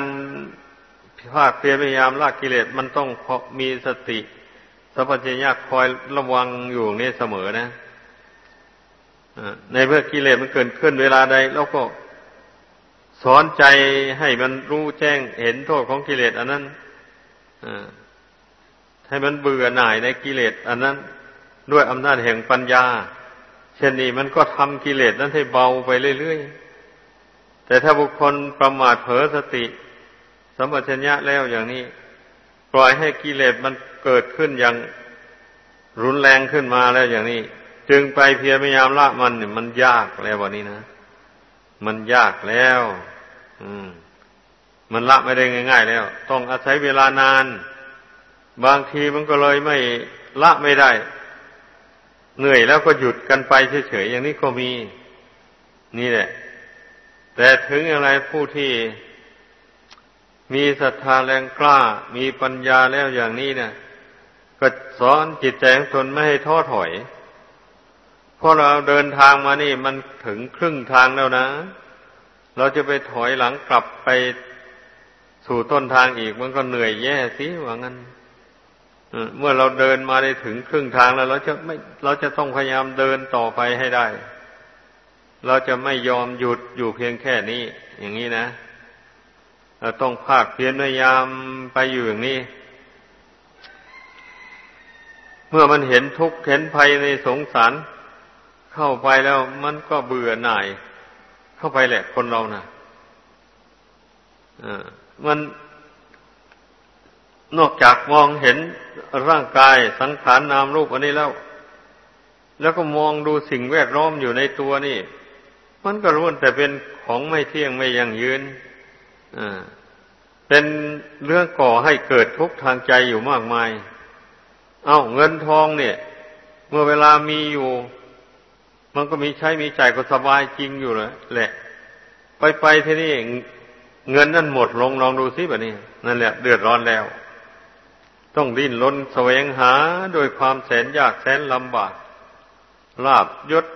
ภาคเพียรพยายามละกิเลสมันต้องมีสติสัพพัญญาคอยระวังอยู่นี่เสมอนะในเมื่อกิเลสมันเกิดขึ้นเวลาใดแล้วก็ สอนใจให้มันรู้แจ้งเห็นโทษของกิเลสอันนั้นให้มันเบื่อหน่ายในกิเลสอันนั้น ด้วยอำนาจแห่งปัญญา เช่นนี้มันก็ทำกิเลสนั้นให้เบาไปเรื่อยๆ แต่ถ้าบุคคลประมาทเผลอสติสัมปชัญญะแล้วอย่างนี้ ปล่อยให้กิเลสมันเกิดขึ้นอย่างรุนแรงขึ้นมาแล้วอย่างนี้ จึงไปเพียรพยายามละมันเนี่ยมันยากแล้ววันนี้นะ มันยากแล้ว มันละไม่ได้ง่าย ๆ แล้ว ต้องอาศัยเวลานาน บางทีมันก็เลยไม่ละไม่ได้ เหนื่อยแล้วก็หยุดกันไปเฉยๆอย่างนี้ก็มี นี่แหละ แต่ถึงอะไรผู้ที่มีศรัทธาแรงกล้า มีปัญญาแล้วอย่างนี้เนี่ยก็สอนจิตใจของตนไม่ให้ท้อถอย เพราะเราเดินทางมานี่มันถึงครึ่งทางแล้วนะ เราจะไปถอยหลังกลับไปสู่ต้นทางอีกมันก็เหนื่อยแย่สิว่างั้นเมื่อเราเดินมาได้ถึงครึ่งทางแล้ว เราจะไม่ เราจะต้องพยายามเดินต่อไปให้ได้ เราจะไม่ยอมหยุดอยู่เพียงแค่นี้ อย่างนี้นะเราต้องภาคเพียรพยายามไปอยู่อย่างนี้ เมื่อมันเห็นทุกข์เห็นภัยในสงสารเข้าไปแล้วมันก็เบื่อหน่าย เข้าไปแหละ คนเรานะ่ะมันนอกจากมองเห็นร่างกายสังขารนามรูปอันนี้แล้ว แล้วก็มองดูสิ่งแวดล้อมอยู่ในตัวนี่ มันก็รู้แต่เป็นของไม่เที่ยงไม่ยั่งยืนอ่าเป็นเรื่องก่อให้เกิดทุกข์ทางใจอยู่มากมาย เอา้าเงินทองเนี่ย เมื่อเวลามีอยู่ มันก็มีใช้มีจ่ายก็สบายจริงอยู่เลยแหละ ไปไปที่นี่เงินนั่นหมดลงลองดูซิแบบนี้ นั่นแหละ เดือดร้อนแล้ว ต้องดิ้นรนแสวงหาโดยความแสนยากแสนลำบากลาบยศ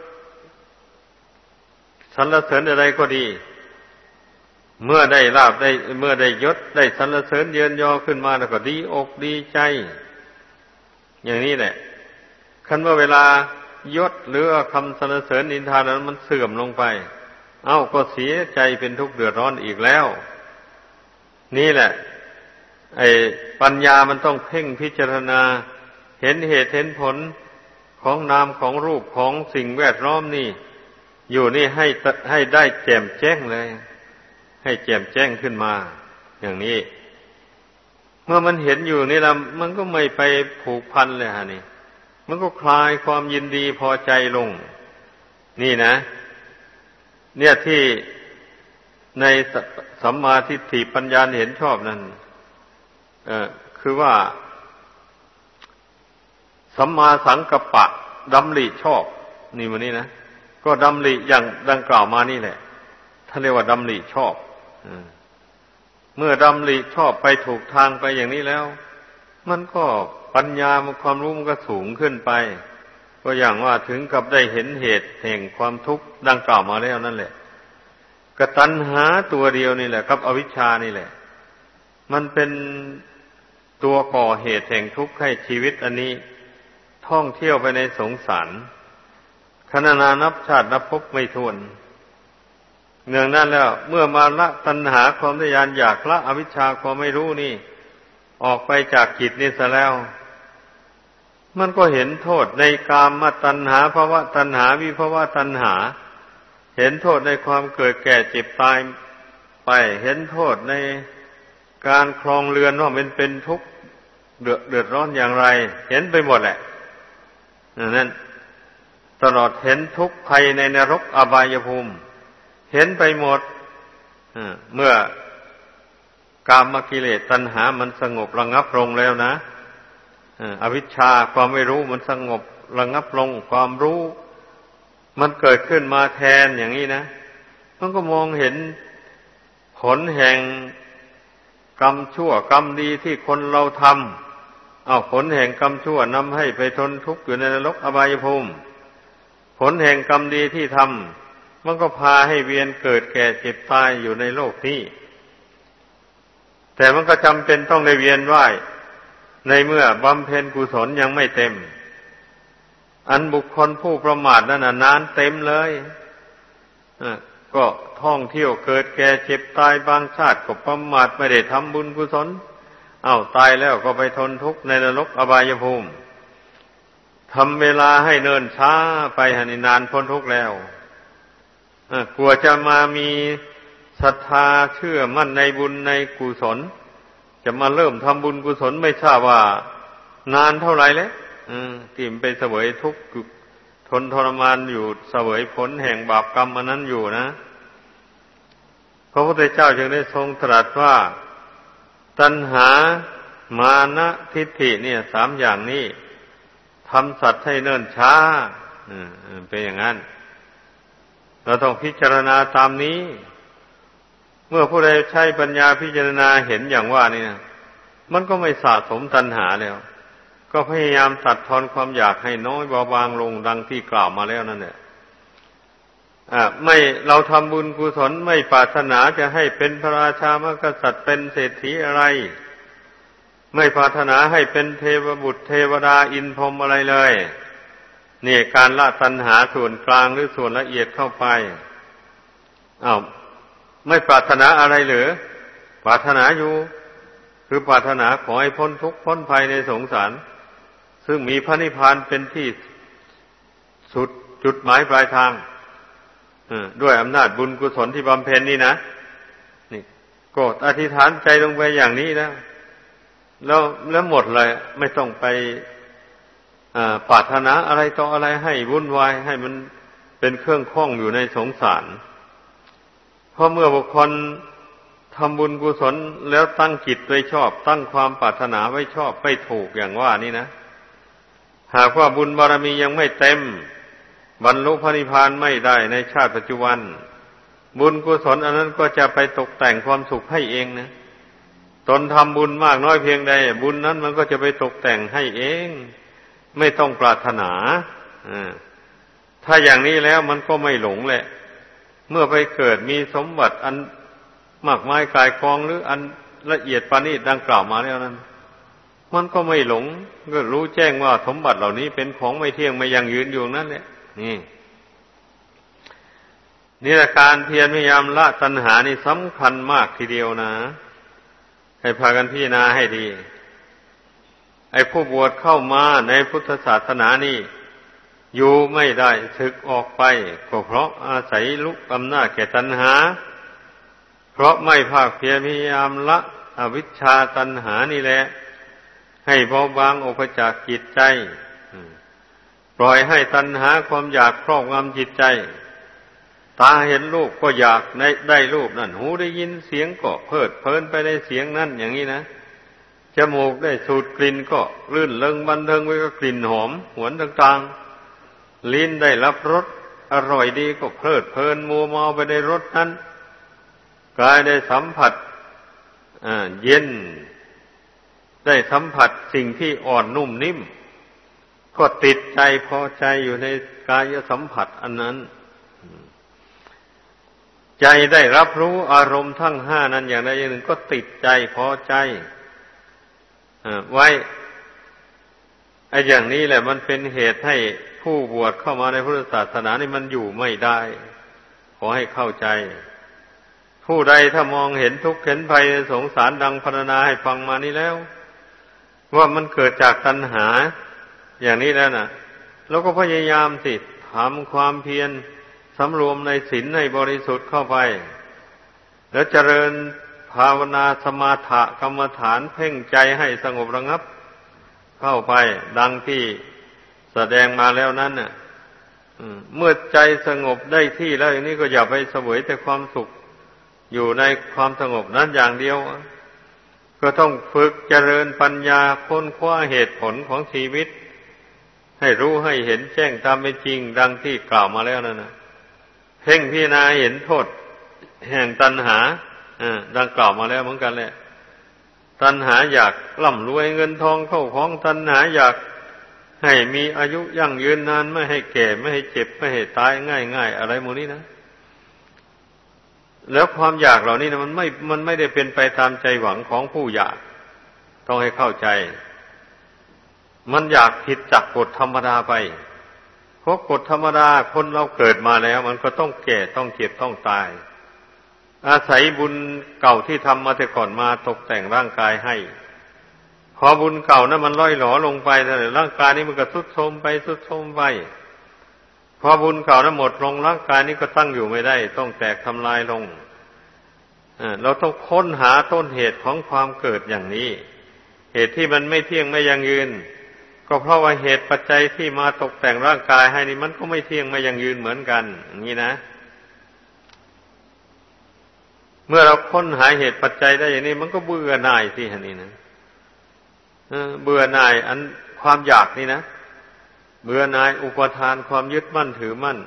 สรรเสริญอะไรก็ดี เมื่อได้ลาบได้ เมื่อได้ยศได้สรรเสริญเยินยอขึ้นมาแล้วก็ดีอกดีใจ อย่างนี้แหละคันว่าเวลา ยศหรือคำสรรเสริญนินทานั้นมันเสื่อมลงไป เอา้าก็เสียใจเป็นทุกข์เดือดร้อนอีกแล้ว นี่แหละ ไอ้ปัญญามันต้องเพ่งพิจารณา เห็นเหตุเห็นผลของนามของรูปของสิ่งแวดล้อมนี่ อยู่นี่ให้ให้ได้แจ่มแจ้งเลย ให้แจ่มแจ้งขึ้นมา อย่างนี้ เมื่อมันเห็นอยู่นี่ละมันก็ไม่ไปผูกพันเลยฮะนี่ มันก็คลายความยินดีพอใจลง นี่นะ เนี่ยที่ในสัมมาทิฏฐิปัญญาเห็นชอบนั้นเออคือว่า สัมมาสังกัปปะดำริชอบ นี่วันนี้นะ ก็ดำริอย่างดังกล่าวมานี่แหละท่านเรียกว่าดำริชอบเมื่อดำริชอบไปถูกทางไปอย่างนี้แล้ว มันก็ ปัญญามันความรู้มันก็สูงขึ้นไป ก็อย่างว่าถึงกับได้เห็นเหตุแห่งความทุกข์ดังกล่าวมาแล้วนั่นแหละกตัณหาตัวเดียวนี่แหละครับ อวิชชานี่แหละ มันเป็นตัวก่อเหตุแห่งทุกข์ให้ชีวิตอันนี้ ท่องเที่ยวไปในสงสารขณนานับชาตินับพบไม่ทวนเนื่องนั้นแล้ว เมื่อมาละตัณหาความทยานอยากละอวิชชาความไม่รู้นี่ ออกไปจากจิตนี่ซะแล้ว มันก็เห็นโทษในกามมาตัณหาภาวะตัณหาวิภาวะตัณหา เห็นโทษในความเกิดแก่เจ็บตายไป เห็นโทษในการครองเรือนว่ามันเป็นทุกข์เดือดเดือดร้อนอย่างไร เห็นไปหมดแหละนั้นตลอดเห็นทุกข์ภัยในนรกอบายภูมิ เห็นไปหมดเมื่อกามกิเลสตัณหามันสงบระงับลงแล้วนะ อวิชชาความไม่รู้มันสงบระงับลงความรู้ มันเกิดขึ้นมาแทนอย่างนี้นะ มันก็มองเห็นผลแห่งกรรมชั่วกรรมดีที่คนเราทำเอาผลแห่งกรรมชั่วนำให้ไปทนทุกข์อยู่ในนรกอบายภูมิผลแห่งกรรมดีที่ทำมันก็พาให้เวียนเกิดแก่เจ็บตายอยู่ในโลกนี้ แต่มันก็จำเป็นต้องได้เวียนว่าย ในเมื่อบำเพ็ญกุศลยังไม่เต็ม อันบุคคลผู้ประมาทนั่นนานเต็มเลยก็ท่องเที่ยวเกิดแก่เจ็บตายบางชาติก็ประมาทไม่ได้ทำบุญกุศลเอา้าตายแล้วก็ไปทนทุกข์ในนรกอบายภูมิทำเวลาให้เนินช้าไปหันนานพ้นทุกข์แล้วกลัวจะมามีศรัทธาเชื่อมั่นในบุญในกุศล จะมาเริ่มทำบุญกุศลไม่ทราบว่านานเท่าไหร่แล้วที่มันไปเสวยทุกข์ทนทรมานอยู่เสวยผลแห่งบาปกรรมอันนั้นอยู่นะพระพุทธเจ้าจึงได้ทรงตรัสว่า ตัณหามานะทิฏฐิเนี่ยสามอย่างนี้ทำสัตว์ให้เนิ่นช้าเป็นอย่างนั้น เราต้องพิจารณาตามนี้ เมื่อผู้ใดใช้ปัญญาพิจารณาเห็นอย่างว่านี่นะมันก็ไม่สะสมตัณหาแล้ว ก็พยายามตัดทอนความอยากให้น้อยเบาบางลงดังที่กล่าวมาแล้วนั่นแหละไม่เราทำบุญกุศลไม่ปรารถนาจะให้เป็นพระราชามกษัตริย์เป็นเศรษฐีอะไร ไม่ปรารถนาให้เป็นเทวบุตรเทวดาอินพรมอะไรเลยนี่การละตัณหาส่วนกลางหรือส่วนละเอียดเข้าไปอา้าว ไม่ปรารถนาอะไรหรือ ปรารถนาอยู่ คือปรารถนาขอให้พ้นทุกข์พ้นภัยในสงสาร ซึ่งมีพระนิพพานเป็นที่สุดจุดหมายปลายทางด้วยอำนาจบุญกุศลที่บำเพ็ญนี่นะนี่ก็อธิษฐานใจลงไปอย่างนี้แล้วแล้วแล้วหมดเลยไม่ต้องไปปรารถนาอะไรต่ออะไรให้วุ่นวายให้มันเป็นเครื่องข้องอยู่ในสงสาร เพราะเมื่อบุคคลทำบุญกุศลแล้วตั้งจิตไว้ชอบ ตั้งความปรารถนาไว้ชอบไปถูกอย่างว่านี่นะ หากว่าบุญบารมียังไม่เต็ม บรรลุพระนิพพานไม่ได้ในชาติปัจจุบัน บุญกุศลอันนั้นก็จะไปตกแต่งความสุขให้เองนะตนทำบุญมากน้อยเพียงใด บุญนั้นมันก็จะไปตกแต่งให้เอง ไม่ต้องปรารถนาถ้าอย่างนี้แล้วมันก็ไม่หลงแหละ เมื่อไปเกิดมีสมบัติอันมากมายกายกองหรืออันละเอียดปานีดังกล่าวมาแล้วนั้น มันก็ไม่หลงก็รู้แจ้งว่าสมบัติเหล่านี้เป็นของไม่เที่ยงไม่ยังยืนอยู่นั่นแหละนี่นี่แหละการเพียรพยายามละตัณหานี่สำคัญมากทีเดียวนะให้พากันพิจารณาให้ดี ไอ้ผู้บวชเข้ามาในพุทธศาสนานี่ อยู่ไม่ได้ศึกออกไป ก็เพราะอาศัยลุกอำนาจแก่ตัณหา เพราะไม่ภาคเพียรพยายามละ อวิชชาตัณหานี่แหละ ให้เบาบางออกจากจิตใจ ปล่อยให้ตัณหาความอยากครอบงำจิตใจ ตาเห็นรูปก็อยากได้รูปนั่น หูได้ยินเสียงก็เพลิดเพลินไปในเสียงนั่นอย่างนี้นะจมูกได้สูดกลิ่นก็ลื่นเลิงบันเทิงไว้ก็กลิ่นหอม หวนต่างๆ ลิ้นได้รับรสอร่อยดีก็เพลิดเพลินมัวเมาไปในรสนั้นกายได้สัมผัสเย็น ได้สัมผัสสิ่งที่อ่อนนุ่มนิ่ม ก็ติดใจพอใจอยู่ในกายสัมผัสอันนั้น ใจได้รับรู้อารมณ์ทั้งห้านั้นอย่างใดอย่างหนึ่งก็ติดใจพอใจไว้ไอ้อย่างนี้แหละมันเป็นเหตุให้ ผู้บวชเข้ามาในพุทธศาสนานี่มันอยู่ไม่ได้ ขอให้เข้าใจ ผู้ใดถ้ามองเห็นทุกข์เห็นภัยสงสารดังพรรณนาให้ฟังมานี้แล้ว ว่ามันเกิดจากตัณหา อย่างนี้แล้วนะเราก็พยายามสิทำความเพียรสำรวมในศีลในบริสุทธิ์เข้าไป แล้วเจริญภาวนาสมาถะกรรมฐานเพ่งใจให้สงบระงับ เข้าไป ดังที่ แสดงมาแล้วนั้นน่ะเมื่อใจสงบได้ที่แล้วอย่างนี้ก็อย่าไปเสวยแต่ความสุข อยู่ในความสงบนั้นอย่างเดียว ก็ต้องฝึกเจริญปัญญาค้นคว้าเหตุผลของชีวิต ให้รู้ให้เห็นแจ้งตามเป็นจริงดังที่กล่าวมาแล้วนั่นนะเพ่งพิจารณาเห็นโทษ แห่งตัณหาดังกล่าวมาแล้วเหมือนกันแหละ ตัณหาอยากร่ำรวยเงินทองเข้าของตัณหาอยาก ให้มีอายุยั่งยืนนานไม่ให้แก่ไม่ให้เจ็บไม่ให้ตายง่ายง่ายอะไรหมดนี้นะ แล้วความอยากเหล่านี้นะมันไม่มันไม่ได้เป็นไปตามใจหวังของผู้อยาก ต้องให้เข้าใจ มันอยากผิดจากกฎธรรมดาไปเพราะกฎธรรมดาคนเราเกิดมาแล้ว มันก็ต้องแก่ต้องเจ็บต้องตาย อาศัยบุญเก่าที่ทำมาแต่ก่อนมาตกแต่งร่างกายให้ พอบุญเก่านะั้นมันล่อยหลอลงไปแต่ร่างกายนี้มันก็ทุดโทมไปทุดโทมไปพอบุญเก่านั้นหมดลงร่างกายนี้ก็ตั้งอยู่ไม่ได้ ต้องแตกทำลายลงเราต้องค้นหาต้นเหตุของความเกิดอย่างนี้ เหตุที่มันไม่เที่ยงไม่ยังยืน ก็เพราะว่าเหตุปัจจัยที่มาตกแต่งร่างกายให้นี่มันก็ไม่เที่ยงไม่ยังยืนเหมือนกันอย่างนี้นะ เมื่อเราค้นหาเหตุปัจจัยได้อย่างนี้ มันก็เบื่อหน่ายสิฮะนี่นะ เบื่อหน่ายอันความอยากนี่นะ เบื่อหน่ายอุปทานความยึดมั่นถือมั่น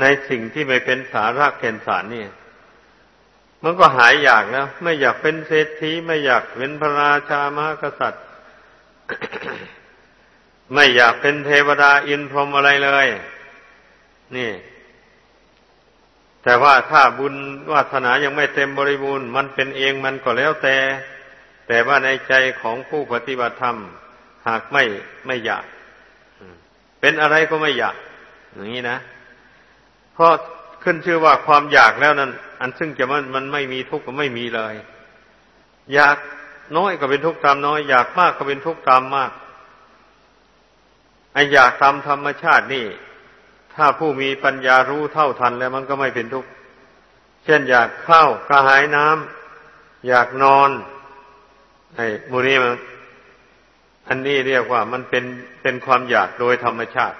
ในสิ่งที่ไม่เป็นสาระแก่นสารนี่มันก็หายอยากแล้วไม่อยากเป็นเศรษฐีไม่อยากเป็นพระราชามหากษัตริย์ ไม่อยากเป็นเทวดาอินพรหมอะไรเลย นี่ แต่ว่าถ้าบุญวาสนายังไม่เต็มบริบูรณ์ มันเป็นเองมันก็แล้วแต่ แต่ว่าในใจของผู้ปฏิบัติธรรม หากไม่ไม่อยากเป็นอะไรก็ไม่อยาก อย่างนี้นะเพราะขึ้นชื่อว่าความอยากแล้วนั้น อันซึ่งจะมันมันไม่มีทุกข์ก็ไม่มีเลย อยากน้อยก็เป็นทุกข์ตามน้อย อยากมากก็เป็นทุกข์ตามมากไออยากตามธรรมชาตินี่ ถ้าผู้มีปัญญารู้เท่าทันแล้วมันก็ไม่เป็นทุกข์เช่นอยากข้าวกระหายน้ำอยากนอน ไอ้มูนี้มันอันนี้เรียกว่ามันเป็นเป็นความอยากโดยธรรมชาติ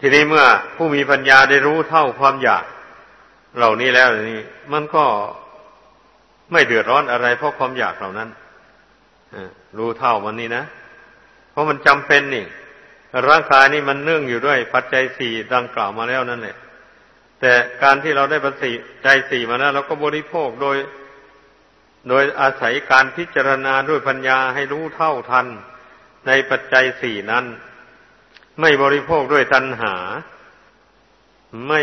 ทีนี้เมื่อผู้มีปัญญาได้รู้เท่าความอยาก เหล่านี้แล้วนี่มันก็ไม่เดือดร้อนอะไรเพราะความอยากเหล่านั้นรู้เท่ามันนี่นะ เพราะมันจำเป็นนี่ ร่างกายนี่มันเนื่องอยู่ด้วย ปัจจัยสี่ดังกล่าวมาแล้วนั่นแหละ แต่การที่เราได้ปัจจัยสี่มาแล้วเราก็บริโภคโดย โดยอาศัยการพิจารณาด้วยปัญญาให้รู้เท่าทัน ในปัจจัยสี่นั้น ไม่บริโภคด้วยตัณหา ไม่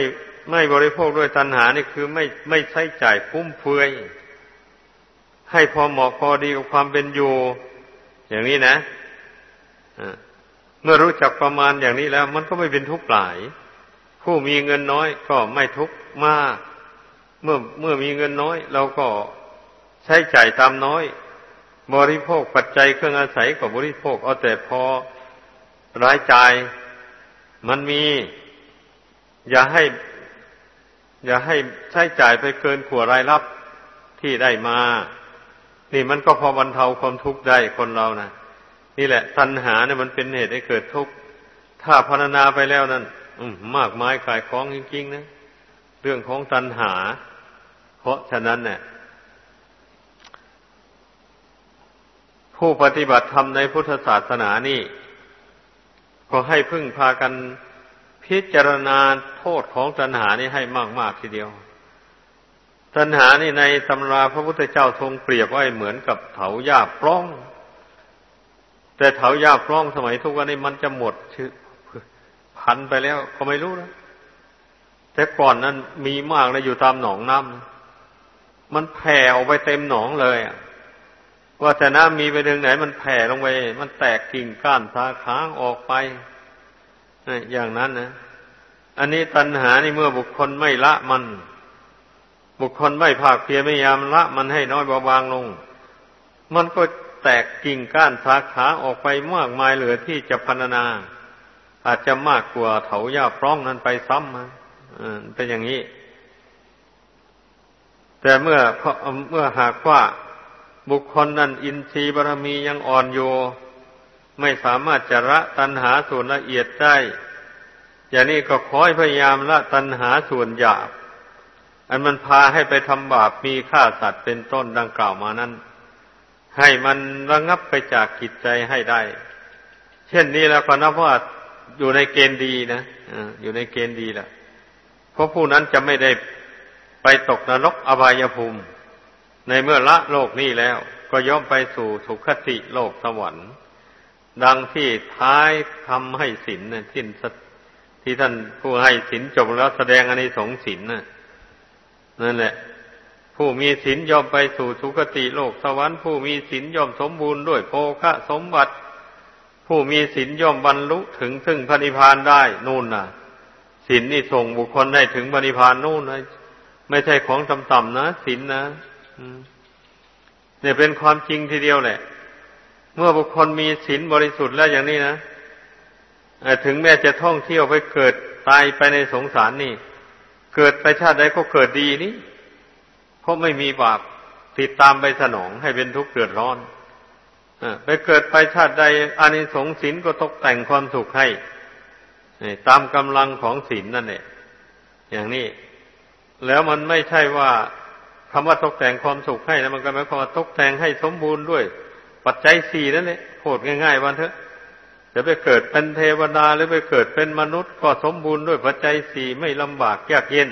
ไม่บริโภคด้วยตัณหานี่คือไม่ไม่ใช้จ่ายฟุ่มเฟือยให้พอเหมาะพอดีกับความเป็นอยู่ อย่างนี้นะเมื่อรู้จักประมาณอย่างนี้แล้ว มันก็ไม่เป็นทุกข์หลาย ผู้มีเงินน้อยก็ไม่ทุกข์มาก เมื่อเมื่อมีเงินน้อยเราก็ใช้จ่ายตามน้อย บริโภคปัจจัยเครื่องอาศัยก็บริโภคเอาแต่พอรายจ่ายมันมี อย่าให้ อย่าให้ใช้จ่ายไปเกินขัวรายรับที่ได้มา นี่มันก็พอบรรเทาความทุกข์ได้คนเรานะนี่แหละตัณหาเนี่ยมันเป็นเหตุให้เกิดทุกข์ถ้าพรรณนาไปแล้วนั้น มากมายกายคล้องจริงๆนะ เรื่องของตัณหา เพราะฉะนั้นเนี่ยผู้ปฏิบัติธรรมในพุทธศาสนานี่ก็ให้พึ่งพากันพิจารณาโทษของตัณหานี่ให้มาก ๆ ทีเดียว ตัณหานี่ในตำราพระพุทธเจ้าทรงเปรียบไว้เหมือนกับเถาหญ้าปล้อง แต่เถาหญ้าปล้องสมัยทุกวันนี้มันจะหมดชื่อ พันไปแล้ว ก็ไม่รู้นะแต่ก่อนนั้นมีมากเลยอยู่ตามหนองน้ำมันแผ่ออกไปเต็มหนองเลยว่าแต่น้ำมีไปถึงไหน มันแผ่ลงไป มันแตกกิ่งก้านสาขาออกไปอย่างนั้นนะอันนี้ตัณหานี่เมื่อบุคคลไม่ละมัน บุคคลไม่ภาคเพียรไม่ยามละ มันให้น้อยเบาบางลง มันก็แตกกิ่งก้านสาขาออกไปมากมายเหลือที่จะพันนา อาจจะมากกว่าเถาหญ้าพร้องนั้นไปซ้ำมาเป็นอย่างนี้ แต่เมื่อเมื่อหากว่าบุคคลนั้นอินทรีย์บารมียังอ่อนโยไม่สามารถจะละตัณหาส่วนละเอียดได้ อย่างนี้ก็ขอให้พยายามละตัณหาส่วนหยาบ อันมันพาให้ไปทำบาปมีฆ่าสัตว์เป็นต้นดังกล่าวมานั้น ให้มันระงับไปจากกิจใจให้ได้ เช่นนี้แล้วก็นับว่า อยู่ในเกณฑ์ดีนะอยู่ในเกณฑ์ดีแหละเพราะผู้นั้นจะไม่ได้ไปตกนรกอบายภูมิ ในเมื่อละโลกนี้แล้ว ก็ย่อมไปสู่สุคติโลกสวรรค์ ดังที่ท้ายทำให้ศีลที่ที่ท่านผู้ให้ศีลจบแล้วแสดงอันนี้สงศีลนะนั่นแหละ ผู้มีศีลย่อมไปสู่สุคติโลกสวรรค์ผู้มีศีลย่อมสมบูรณ์ด้วยโภคะสมบัติ ผู้มีศีลย่อมบรรลุถึงซึ่งพระนิพพานได้นู่นน่ะศีลนี่ส่งบุคคลได้ถึงพระนิพพานนู่นนะไม่ใช่ของต่ำๆนะศีลนะเนี่ยเป็นความจริงทีเดียวแหละ เมื่อบุคคลมีศีลบริสุทธิ์แล้วอย่างนี้นะถึงแม้จะท่องเที่ยวไปเกิดตายไปในสงสารนี่ เกิดไปชาติใดก็เกิดดีนี่เพราะไม่มีบาปติดตามไปสนองให้เป็นทุกข์เดือดร้อน ไปเกิดไปชาติใดอานิสงส์ศีลก็ตกแต่งความสุขให้ตามกำลังของศีลนั่นเองอย่างนี้ แล้วมันไม่ใช่ว่าคำว่าตกแต่งความสุขให้นะมันก็หมายความว่าตกแต่งให้สมบูรณ์ด้วย ปัจจัยสี่นั่นแหละโคตรง่ายๆวันเถอะจะไปเกิดเป็นเทวดาหรือไปเกิดเป็นมนุษย์ ก็สมบูรณ์ด้วยปัจจัยสี่ไม่ลำบากยากเย็น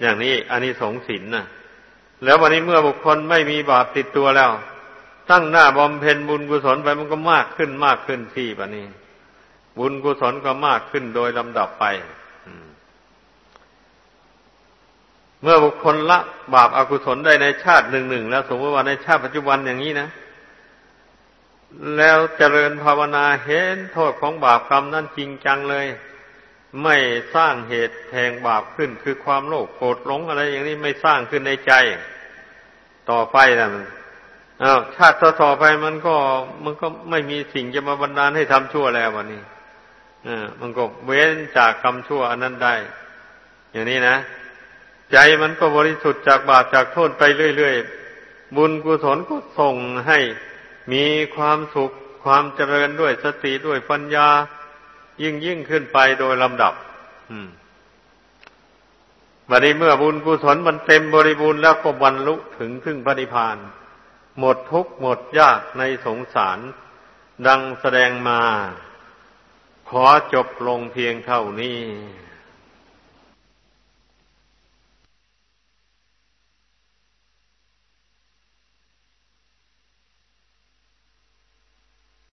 อย่างนี้อันนี้สงสินนะ แล้ววันนี้เมื่อบุคคลไม่มีบาปติดตัวแล้ว ตั้งหน้าบำเพ็ญบุญกุศลไปมันก็มากขึ้นมากขึ้นที่ปะนี้ บุญกุศลก็มากขึ้นโดยลำดับไปเมื่อบุคคลละบาปอากุศลได้ในชาติหนึ่งหนึ่งแล้วสมมติว่าในชาติปัจจุบันอย่างนี้นะ แล้วเจริญภาวนาเห็นโทษของบาปกรรมนั่นจริงจังเลย ไม่สร้างเหตุแห่งบาปขึ้น คือความโลภโกรธหลงอะไรอย่างนี้ไม่สร้างขึ้นในใจ ต่อไปนะมันอ้าวชาติต่อไปมันก็มันก็ไม่มีสิ่งจะมาบันดาลให้ทำชั่วแล้ววันนี้อ่ามันก็เว้นจากกรรมชั่วอันนั้นได้ อย่างนี้นะ ใจมันก็บริสุทธิ์จากบาปจากโทษไปเรื่อยๆ บุญกุศลก็ส่งให้มีความสุขความเจริญด้วยสติด้วยปัญญา ยิ่งยิ่งขึ้นไปโดยลำดับบัดนี้เมื่อบุญกุศลมันเต็มบริบูรณ์แล้วก็บรรลุถึงถึงพระนิพพาน หมดทุกข์หมดยากในสงสาร ดังแสดงมา ขอจบลงเพียงเท่านี้